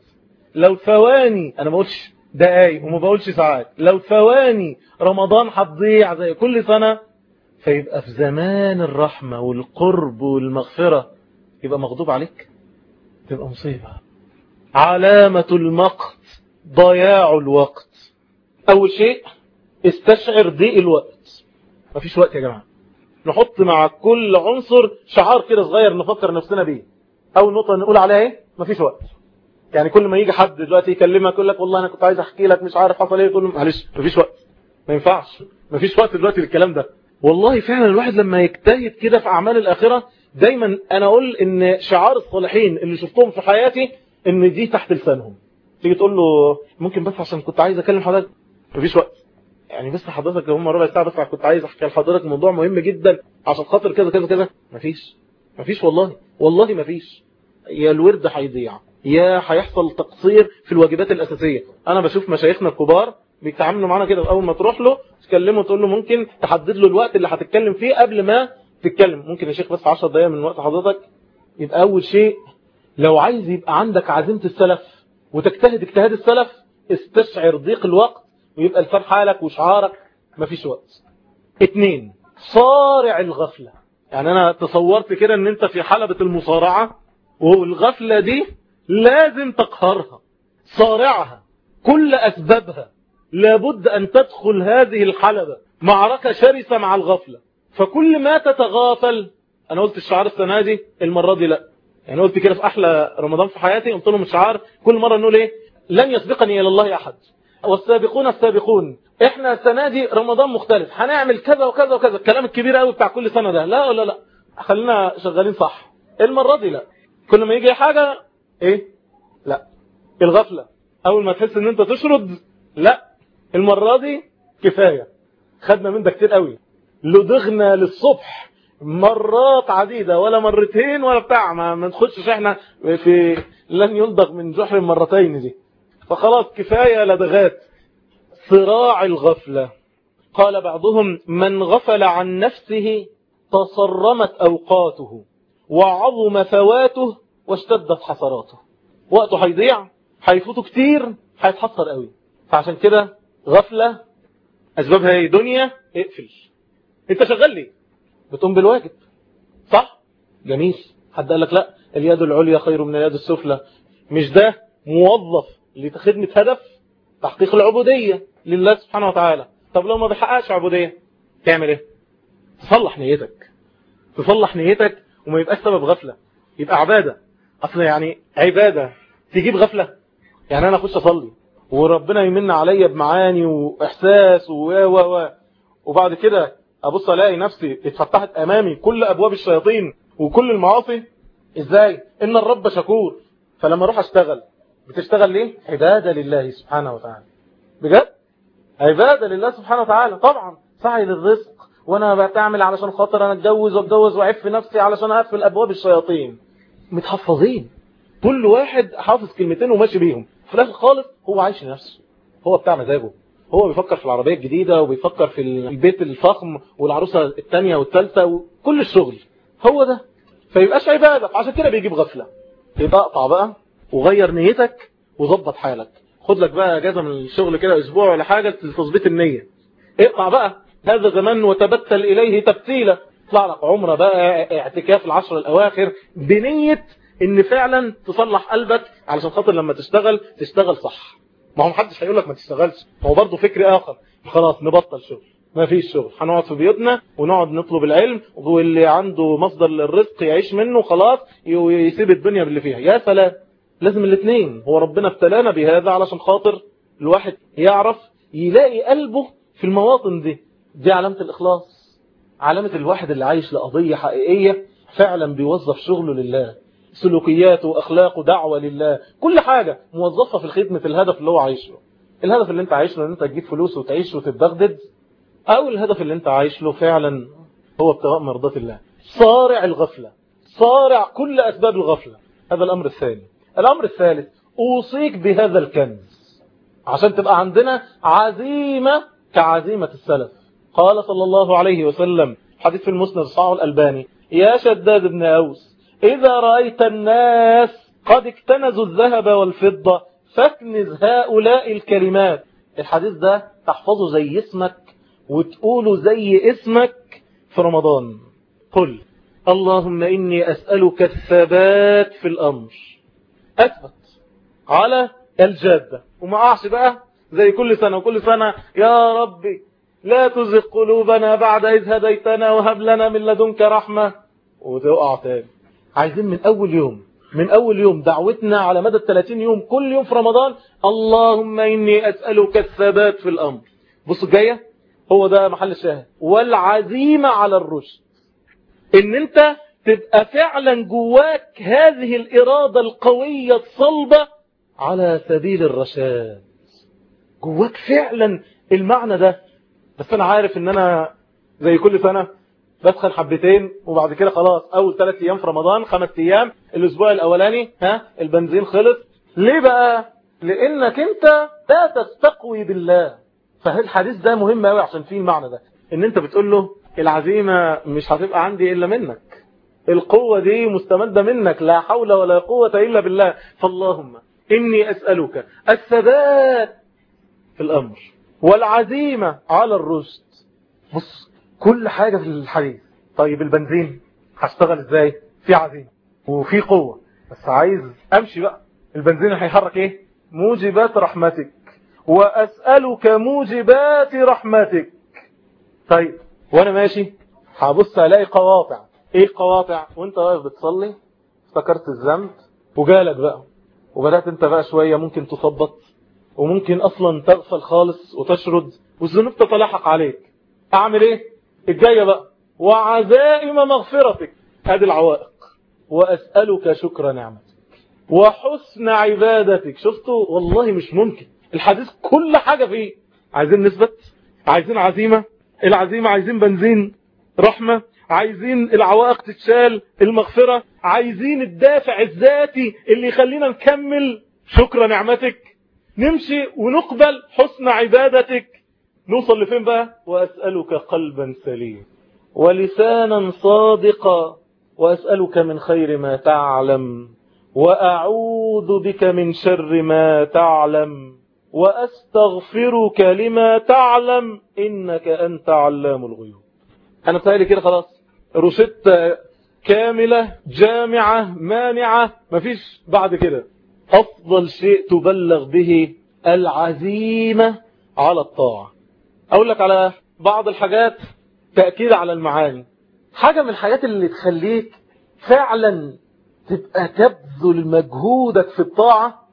لو ثواني أنا ما بقولش دقايق وما بقولش ساعات. لو ثواني رمضان هتضيع زي كل سنة فيبقى في زمان الرحمة والقرب والمغفرة يبقى مغضوب عليك تبقى مصيبة. علامة المقت ضياع الوقت. أول شيء استشعر ضيق الوقت. مفيش وقت يا جماعة. نحط مع كل عنصر شعار كده صغير نفكر نفسنا بيه. أول نقطة نقول عليها إيه؟ مفيش وقت. يعني كل ما يجي حد دلوقتي يكلمك يقول لك والله أنا كنت عايز أحكي لك مش عارف حصل إيه. تقول له معلش مفيش وقت. ما ينفعش. مفيش وقت دلوقتي للكلام ده. والله فعلا الواحد لما يجتهد كده في أعمال الآخرة دايما أنا أقول إن شعار الصالحين اللي شفتهم في حياتي إن دي تحت لسانهم. تيجي تقول له ممكن بس عشان كنت عايز أكلم حضرتك؟ مفيش وقت. يعني بس حضرتك هم ربع ساعة بس كنت عايز أحكي لحضرتك موضوع مهم جدا عشان خاطر كذا كذا كذا. مفيش. مفيش والله. والله مفيش. يا الورد هيضيع. يا هيحصل تقصير في الواجبات الأساسية. أنا بشوف مشايخنا الكبار بيتعاملوا معانا كده. أول ما تروح له تكلمه تقول له ممكن تحدد له الوقت اللي هتتكلم فيه قبل ما تتكلم. ممكن يا شيخ بس 10 دقايق من وقت حضرتك. يبقى أول شيء لو عايز يبقى عندك عزيمة السلف. وتجتهد اجتهاد السلف استشعر ضيق الوقت ويبقى لسان حالك وشعارك مفيش وقت. اتنين صارع الغفلة. يعني أنا تصورت كده إن أنت في حلبة المصارعة والغفلة دي لازم تقهرها صارعها كل أسبابها. لابد أن تدخل هذه الحلبة معركة شرسة مع الغفلة. فكل ما تتغافل أنا قلت الشعار السنة دي المرة دي لا. يعني قلت كده في أحلى رمضان في حياتي قلت لهم الشعار كل مرة نقول إيه؟ لن يسبقني إلى الله أحد. والسابقون السابقون. إحنا السنة دي رمضان مختلف. هنعمل كذا وكذا وكذا. الكلام الكبير قوي بتاع كل سنة ده. لا ولا لا. خلينا شغالين صح. المرة دي لا. كل ما يجي حاجة إيه؟ لا. الغفلة. أول ما تحس إن أنت تشرد لا. المرة دي كفاية. خدنا من ده كتير قوي لدغنا للصبح. مرات عديدة ولا مرتين ولا بتاع. ما, نخشش إحنا في لن يلدغ من جحر مرتين دي. فخلاص كفاية لدغات. صراع الغفلة. قال بعضهم من غفل عن نفسه تصرمت أوقاته وعظم فواته واشتدت حسراته. وقته هيضيع هيفوته كتير هيتحسر قوي. فعشان كده غفلة أسبابها إيه دنيا اقفل. انت شغال ليه؟ بتقوم بالواجب صح؟ جميل. حد قال لك لا اليد العليا خير من اليد السفلى. مش ده موظف لخدمة هدف؟ تحقيق العبودية لله سبحانه وتعالى. طب لو ما بيحققش عبودية تعمل إيه؟ تصلح نيتك. تصلح نيتك وما يبقاش سبب غفلة. يبقى عبادة. أصل يعني عبادة. تجيب غفلة. يعني أنا أخش أصلي وربنا يمن عليا بمعاني وإحساس و و و. وبعد كده أبص ألاقي نفسي اتفتحت أمامي كل أبواب الشياطين وكل المعاصي. إزاي؟ إن الرب شكور. فلما أروح أشتغل بتشتغل ليه؟ عبادة لله سبحانه وتعالى. بجد؟ عبادة لله سبحانه وتعالى. طبعا. سعي للرزق. وأنا بتعمل علشان خاطر أنا أتجوز وأتجوز وأعف نفسي علشان أقفل أبواب الشياطين. متحفظين. كل واحد حافظ كلمتين وماشي بيهم. في الآخر خالص هو عايش لنفسه. هو بتاع مزاجه. هو بيفكر في العربية الجديدة وبيفكر في البيت الفخم والعروسة الثانية والثالثة وكل الشغل. هو ده. فيبقاش عبادة. عشان كده بيجيب غفلة. يبقى اقطع بقى وغير نيتك وظبط حالك. خد لك بقى اجازه من الشغل كده أسبوع ولا حاجة لتظبيط النية. اقطع بقى. هذا زمان وتبتل إليه تبتيلا. اطلع لك عمرة بقى اعتكاف العشر الأواخر بنية إن فعلا تصلح قلبك علشان خاطر لما تشتغل تشتغل صح. ما هو محدش هيقول لك ما تشتغلش. هو برضه فكر آخر. خلاص نبطل شغل. ما فيش شغل. هنقعد في بيوتنا ونقعد نطلب العلم واللي عنده مصدر للرزق يعيش منه خلاص ويسيب الدنيا باللي فيها. يا سلام! لازم الاثنين. هو ربنا ابتلانا بهذا علشان خاطر الواحد يعرف يلاقي قلبه في المواطن دي. دي علامة الإخلاص. علامة الواحد اللي عايش لقضية حقيقية فعلا بيوظف شغله لله. سلوكياته وأخلاقه دعوة لله. كل حاجة موظفة في خدمة الهدف اللي هو عايش له الهدف اللي انت عايش له إن انت تجيب فلوس وتعيش وتتبغدد أو الهدف اللي انت عايش له فعلا هو ابتغاء مرضات الله. صارع الغفلة صارع كل أسباب الغفلة. هذا الأمر الثاني. الأمر الثالث أوصيك بهذا الكنز. عشان تبقى عندنا عزيمة كعزيمة السلف. قال صلى الله عليه وسلم حديث في المسند صحيح الألباني يا شداد بن أوس إذا رأيت الناس قد اكتنزوا الذهب والفضة فاكنز هؤلاء الكلمات. الحديث ده تحفظه زي اسمك وتقوله زي اسمك في رمضان. قل اللهم إني أسألك الثبات في الأمر. أثبت على الجادة. وما أعش بقى زي كل سنة وكل سنة يا ربي لا تزغ قلوبنا بعد إذ هديتنا وهب لنا من لدنك رحمة. وتقع تاني. عايزين من أول يوم من أول يوم دعوتنا على مدى 30 يوم كل يوم في رمضان اللهم إني أسألك الثبات في الأمر. بصوا الجاية هو ده محل الشاهد. والعزيمة على الرشد. إن أنت تبقى فعلا جواك هذه الإرادة القوية الصلبة على سبيل الرشاد. جواك فعلا المعنى ده. بس أنا عارف إن أنا زي كل سنة بدخل حبتين وبعد كده خلاص أول ثلاث أيام في رمضان خمس أيام الأسبوع الأولاني ها البنزين خلص. ليه بقى؟ لأنك أنت لا تستقوي بالله. فالحديث ده مهم قوي عشان فيه المعنى ده؟ إن أنت بتقول له العزيمة مش هتبقى عندي إلا منك. القوة دي مستمدة منك لا حول ولا قوة إلا بالله. فاللهم إني أسألك الثبات في الأمر والعزيمة على الرشد. بص كل حاجة في الحديث طيب البنزين هشتغل إزاي؟ في عزيمة وفي قوة. بس عايز أمشي بقى. البنزين هيحرك إيه؟ موجبات رحمتك. وأسألك موجبات رحمتك. طيب وأنا ماشي. هبص ألاقي قواطع. إيه قواطع وأنت واقف بتصلي افتكرت الذنب وجالك بقى. وبدأت أنت بقى شوية ممكن تثبط وممكن أصلا تغفل خالص وتشرد والذنوب تتلاحق عليك. أعمل إيه؟ الجاية بقى وعزائم مغفرتك. هذه العوائق. وأسألك شكر نعمتك. وحسن عبادتك. شفتوا؟ والله مش ممكن. الحديث كل حاجة فيه. عايزين نثبت عايزين عزيمة؟ العزيمة عايزين بنزين رحمة؟ عايزين العوائق تتشال؟ المغفرة؟ عايزين الدافع الذاتي اللي يخلينا نكمل؟ شكر نعمتك. نمشي ونقبل حسن عبادتك. نوصل لفين بقى؟ وأسألك قلبا سليم ولسانا صادقا وأسألك من خير ما تعلم وأعوذ بك من شر ما تعلم وأستغفرك لما تعلم إنك أنت علام الغيوب. أنا بتهيألي كده خلاص. روشتة كاملة جامعة مانعة مفيش بعد كده. أفضل شيء تبلغ به العزيمة على الطاعة. أقول لك على بعض الحاجات تأكيد على المعاني. حاجة من الحاجات اللي تخليك فعلا تبقى تبذل مجهودك في الطاعة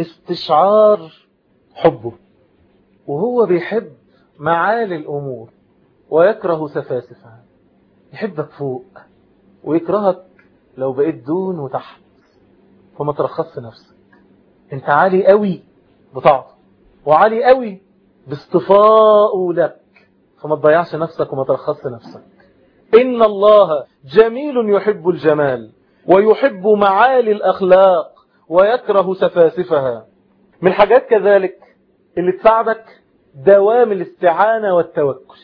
استشعار حبه وهو بيحب معالي الأمور ويكره سفاسفها. يحبك فوق ويكرهك لو بقيت دون وتحت فما ترخصش نفسك. أنت عالي قوي بطاعته وعالي قوي باصطفاءه لك فما تضيعش نفسك وما ترخصش نفسك. إن الله جميل يحب الجمال ويحب معالي الأخلاق ويكره سفاسفها. من الحاجات كذلك اللي تساعدك دوام الاستعانة والتوكل.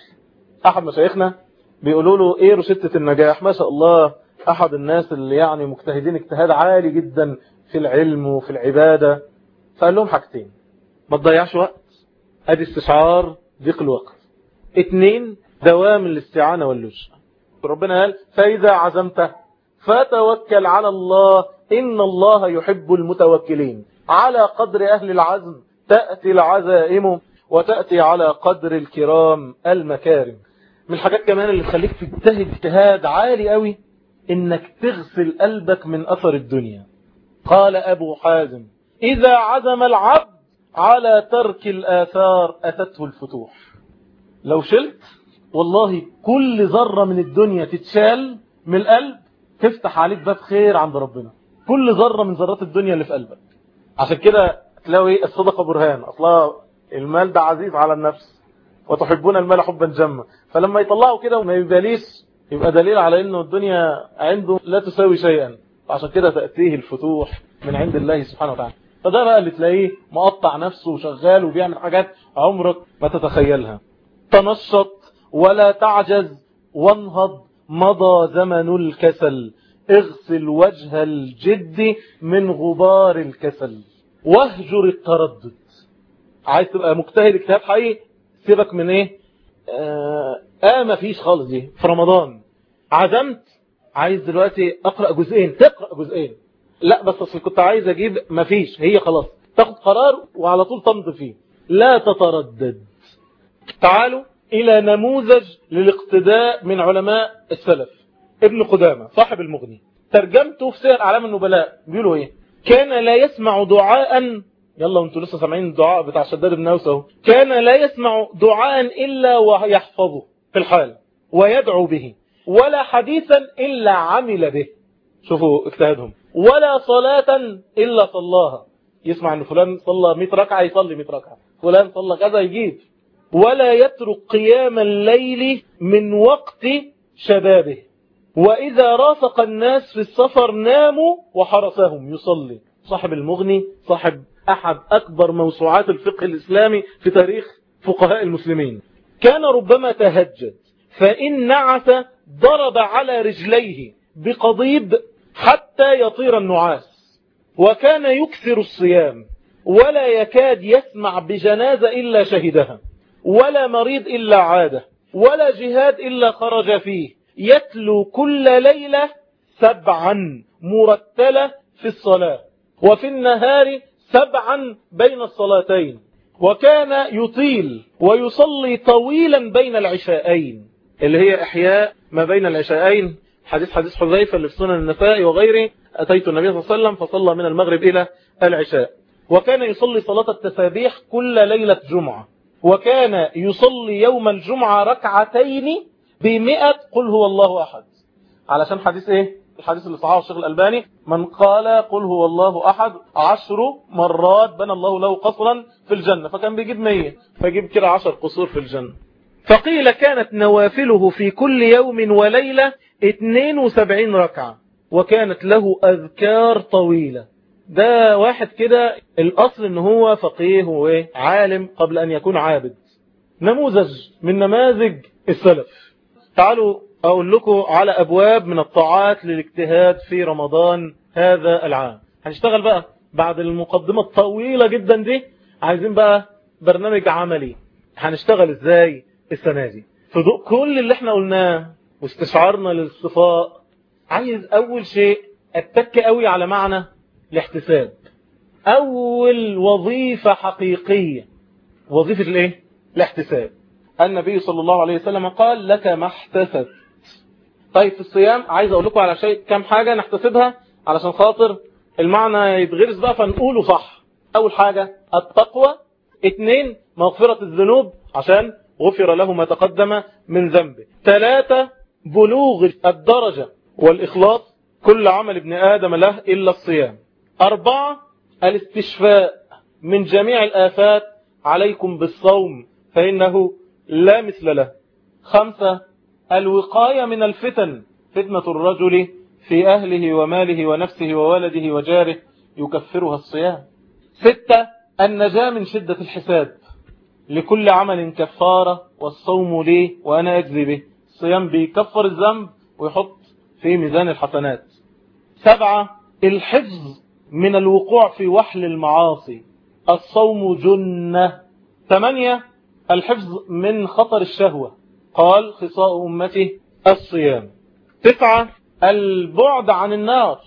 أحد مشايخنا بيقولوا له إيه رشدة النجاح؟ ما شاء الله أحد الناس اللي يعني مجتهدين اجتهاد عالي جدا في العلم وفي العبادة. فقال لهم حاجتين. ما تضيعش وقت. ادي استشعار ضيق الوقت. اتنين دوام الاستعانة واللجأ ربنا قال فإذا عزمت فتوكل على الله إن الله يحب المتوكلين. على قدر أهل العزم تأتي العزائم وتأتي على قدر الكرام المكارم. من الحاجات كمان اللي تخليك تجتهد اجتهاد عالي قوي إنك تغسل قلبك من أثر الدنيا. قال أبو حازم إذا عزم العبد على ترك الآثار أتته الفتوح. لو شلت والله كل ذرة من الدنيا تتشال من القلب تفتح عليك باب خير عند ربنا. كل ذرة من ذرات الدنيا اللي في قلبك. عشان كده تلاقي الصدقة برهان. أصلا المال ده عزيز على النفس. وتحبون المال حبا جما. فلما يطلعوا كده وما يباليش يبقى دليل على إنه الدنيا عنده لا تساوي شيئا. عشان كده تأتيه الفتوح من عند الله سبحانه وتعالى. فده بقى اللي تلاقيه مقطع نفسه وشغال وبيعمل حاجات عمرك ما تتخيلها. تنشط ولا تعجز وانهض مضى زمن الكسل. اغسل وجه الجد من غبار الكسل. واهجر التردد. عايز تبقى مجتهد اجتهاد حقيقي؟ سيبك من إيه؟ آه, آه ما فيش خالص دي. في رمضان. عزمت؟ عايز دلوقتي أقرأ جزئين. تقرأ جزئين. لا بس أصل كنت عايز أجيب ما فيش هي خلاص. تاخد قرار وعلى طول تمضي فيه. لا تتردد. تعالوا إلى نموذج للاقتداء من علماء السلف. ابن قدامة صاحب المغني. ترجمته في سير أعلام النبلاء. بيقولوا إيه؟ كان لا يسمع دعاء يلا وانتوا لسه سامعين الدعاء بتاع شداد بن اوس أهو. كان لا يسمع دعاء إلا ويحفظه في الحال ويدعو به ولا حديثا إلا عمل به. شوفوا اجتهادهم. ولا صلاة إلا صلاها. يسمع إن فلان صلى 100 ركعة يصلي 100 ركعة. فلان صلى كذا يجيب. ولا يترك قيام الليل من وقت شبابه. وإذا رافق الناس في السفر ناموا وحرسهم يصلي. صاحب المغني صاحب أحد أكبر موسوعات الفقه الإسلامي في تاريخ فقهاء المسلمين. كان ربما تهجد فإن نعس ضرب على رجليه بقضيب حتى يطير النعاس وكان يكثر الصيام ولا يكاد يسمع بجنازة إلا شهدها ولا مريض إلا عاده ولا جهاد إلا خرج فيه. يتلو كل ليلة سبعا مرتلة في الصلاة وفي النهار سبعا بين الصلاتين. وكان يطيل ويصلي طويلا بين العشاءين اللي هي إحياء ما بين العشاءين. حديث حديث حذيفة اللي في سنن النساء وغيره أتيت النبي صلى الله عليه وسلم فصلى من المغرب إلى العشاء. وكان يصلي صلاة التسابيح كل ليلة جمعة. وكان يصلي يوم الجمعة ركعتين بمئة قل هو الله أحد. علشان حديث إيه؟ الحديث اللي صححه الشيخ الألباني من قال قل هو الله أحد عشر مرات بنى الله له قصرا في الجنة. فكان بيجيب مية فيجيب كده عشر قصور في الجنة. فقيل كانت نوافله في كل يوم وليلة 72 ركعة وكانت له أذكار طويلة. ده واحد كده الأصل إن هو فقيه وعالم قبل أن يكون عابد. نموذج من نماذج السلف. تعالوا أقول لكم على أبواب من الطاعات للاجتهاد في رمضان هذا العام. هنشتغل بقى بعد المقدمة الطويلة جدا دي. عايزين بقى برنامج عملي. هنشتغل إزاي السنة دي؟ في ضوء كل اللي إحنا قلناه واستشعارنا للصفاء عايز أول شيء أتك قوي على معنى الاحتساب. أول وظيفة حقيقية. وظيفة الإيه؟ الاحتساب. النبي صلى الله عليه وسلم قال لك ما احتسبت. طيب في الصيام عايز أقول لكم على شيء كم حاجة نحتسبها علشان خاطر المعنى يتغرس بقى فنقوله صح. أول حاجة التقوى. اثنين مغفرة الذنوب عشان غفر له ما تقدم من ذنبه. ثلاثة بلوغ الدرجة والإخلاص كل عمل ابن آدم له إلا الصيام. أربعة الاستشفاء من جميع الآفات عليكم بالصوم فإنه لا مثل له. خمسة الوقاية من الفتن. فتنة الرجل في أهله وماله ونفسه وولده وجاره يكفرها الصيام. ستة النجاة من شدة الحساب. لكل عمل كفارة والصوم لي وأنا أجزي به. الصيام بيكفر الذنب ويحط في ميزان الحسنات. سبعة الحفظ من الوقوع في وحل المعاصي. الصوم جنة. ثمانية الحفظ من خطر الشهوة. قال خصاء أمته الصيام. تسعة البعد عن النار.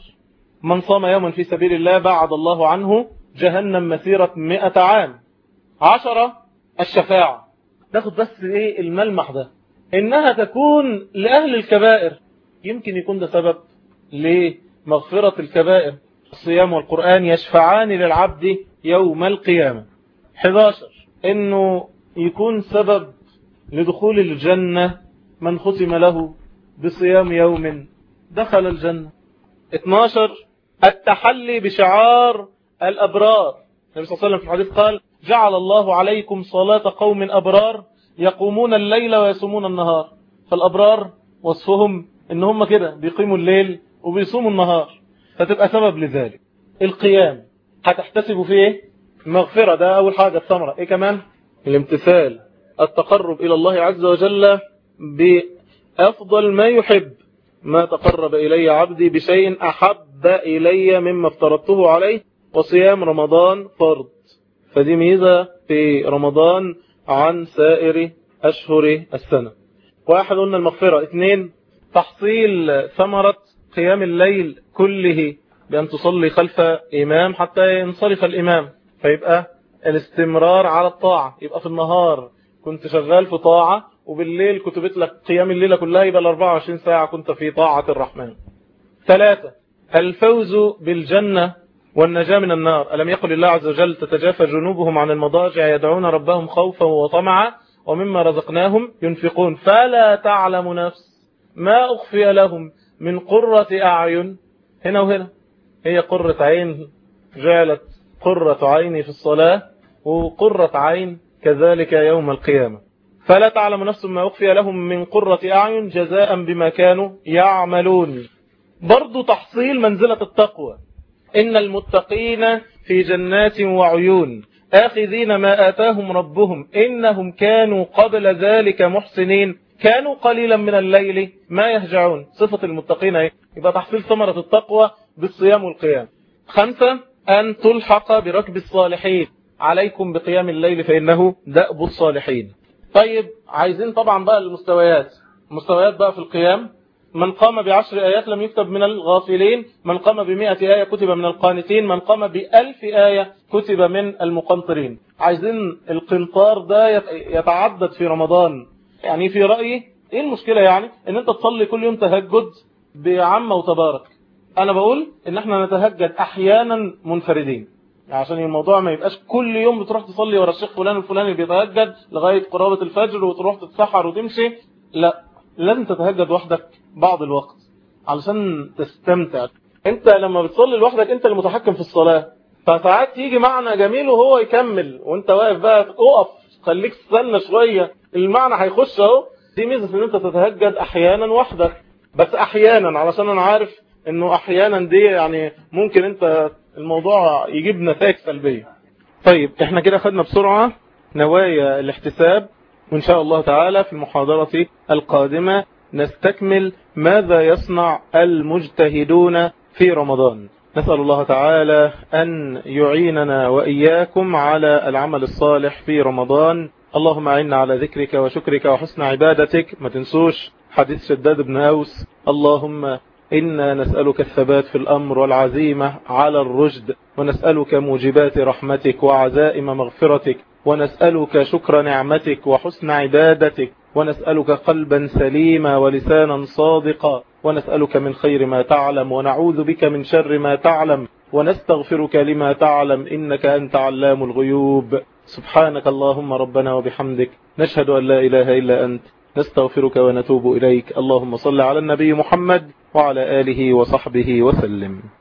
من صام يوما في سبيل الله بعد الله عنه جهنم مسيرة مئة عام. عشرة الشفاعة. ناخد بس إيه الملمح ده. إنها تكون لأهل الكبائر. يمكن يكون ده سبب لمغفرة الكبائر. الصيام والقرآن يشفعان للعبد يوم القيامة. 11 إنه يكون سبب لدخول الجنة من ختم له بصيام يوم دخل الجنة. 12 التحلي بشعار الأبرار. النبي صلى الله عليه وسلم في الحديث قال جعل الله عليكم صلاة قوم أبرار يقومون الليل ويصومون النهار. فالأبرار وصفهم إن هم كده بيقيموا الليل وبيصوموا النهار. فتبقى سبب لذلك. القيام. هتحتسبوا فيه إيه؟ مغفرة ده أول حاجة الثمرة. إيه كمان؟ الامتثال. التقرب إلى الله عز وجل بأفضل ما يحب. ما تقرب إلي عبدي بشيء أحب إلي مما افترضته عليه وصيام رمضان فرض. فدي ميزة في رمضان. عن سائر أشهر السنة. واحد قلنا المغفرة. اثنين تحصيل ثمرة قيام الليل كله بأن تصلي خلف إمام حتى ينصرف الإمام. فيبقى الاستمرار على الطاعة. يبقى في النهار كنت شغال في طاعة وبالليل كنت بتلك قيام الليلة كلها يبقى ال 24 ساعة كنت في طاعة الرحمن. ثلاثة الفوز بالجنة والنجاة من النار. ألم يقل الله عز وجل تتجافى جنوبهم عن المضاجع يدعون ربهم خوفا وطمعا ومما رزقناهم ينفقون. فلا تعلم نفس ما أخفي لهم من قرة أعين. هنا وهنا. هي قرة عين جعلت قرة عيني في الصلاة وقرة عين كذلك يوم القيامة. فلا تعلم نفس ما أخفي لهم من قرة أعين جزاء بما كانوا يعملون. برضو تحصيل منزلة التقوى. إن المتقين في جنات وعيون. آخذين ما آتاهم ربهم. إنهم كانوا قبل ذلك محسنين. كانوا قليلا من الليل ما يهجعون. صفة المتقين إيه يبقى تحصيل ثمرة التقوى بالصيام والقيام. خمسة أن تلحق بركب الصالحين. عليكم بقيام الليل فإنه دأب الصالحين. طيب عايزين طبعا بقى المستويات مستويات بقى في القيام. من قام بعشر آيات لم يكتب من الغافلين من قام بمئة آية كتب من القانتين من قام بألف آية كتب من المقنطرين. عايزين القنطار ده يتعدد في رمضان. يعني في رأيي إيه المشكلة يعني؟ إن أنت تصلي كل يوم تهجد بعم وتبارك. أنا بقول إن إحنا نتهجد أحيانا منفردين. عشان الموضوع ما يبقاش كل يوم بتروح تصلي ورا الشيخ فلان الفلاني بيتهجد لغاية قرابة الفجر وتروح تتسحر وتمشي. لا لازم تتهجد وحدك. بعض الوقت علشان تستمتع. انت لما بتصلي لوحدك انت المتحكم في الصلاة. فساعات يجي معنى جميل وهو يكمل. وانت واقف بقى اقف خليك تستنى شوية. المعنى هيخش اهو. دي ميزة إن أنت تتهجد أحيانا وحدك. بس أحيانا علشان أنا عارف إنه أحيانا دي يعني ممكن أنت الموضوع يجيب نتائج سلبية. طيب إحنا كده خدنا بسرعة نوايا الاحتساب. وإن شاء الله تعالى في المحاضرة القادمة نستكمل ماذا يصنع المجتهدون في رمضان؟ نسأل الله تعالى أن يعيننا وإياكم على العمل الصالح في رمضان. اللهم أعنا على ذكرك وشكرك وحسن عبادتك. ما تنسوش حديث شداد بن أوس. اللهم إنا نسألك الثبات في الأمر والعزيمة على الرشد ونسألك موجبات رحمتك وعزائم مغفرتك ونسألك شكر نعمتك وحسن عبادتك. ونسألك قلبا سليما ولسانا صادقا. ونسألك من خير ما تعلم ونعوذ بك من شر ما تعلم. ونستغفرك لما تعلم إنك أنت علام الغيوب. سبحانك اللهم ربنا وبحمدك. نشهد أن لا إله إلا أنت. نستغفرك ونتوب إليك. اللهم صل على النبي محمد وعلى آله وصحبه وسلم.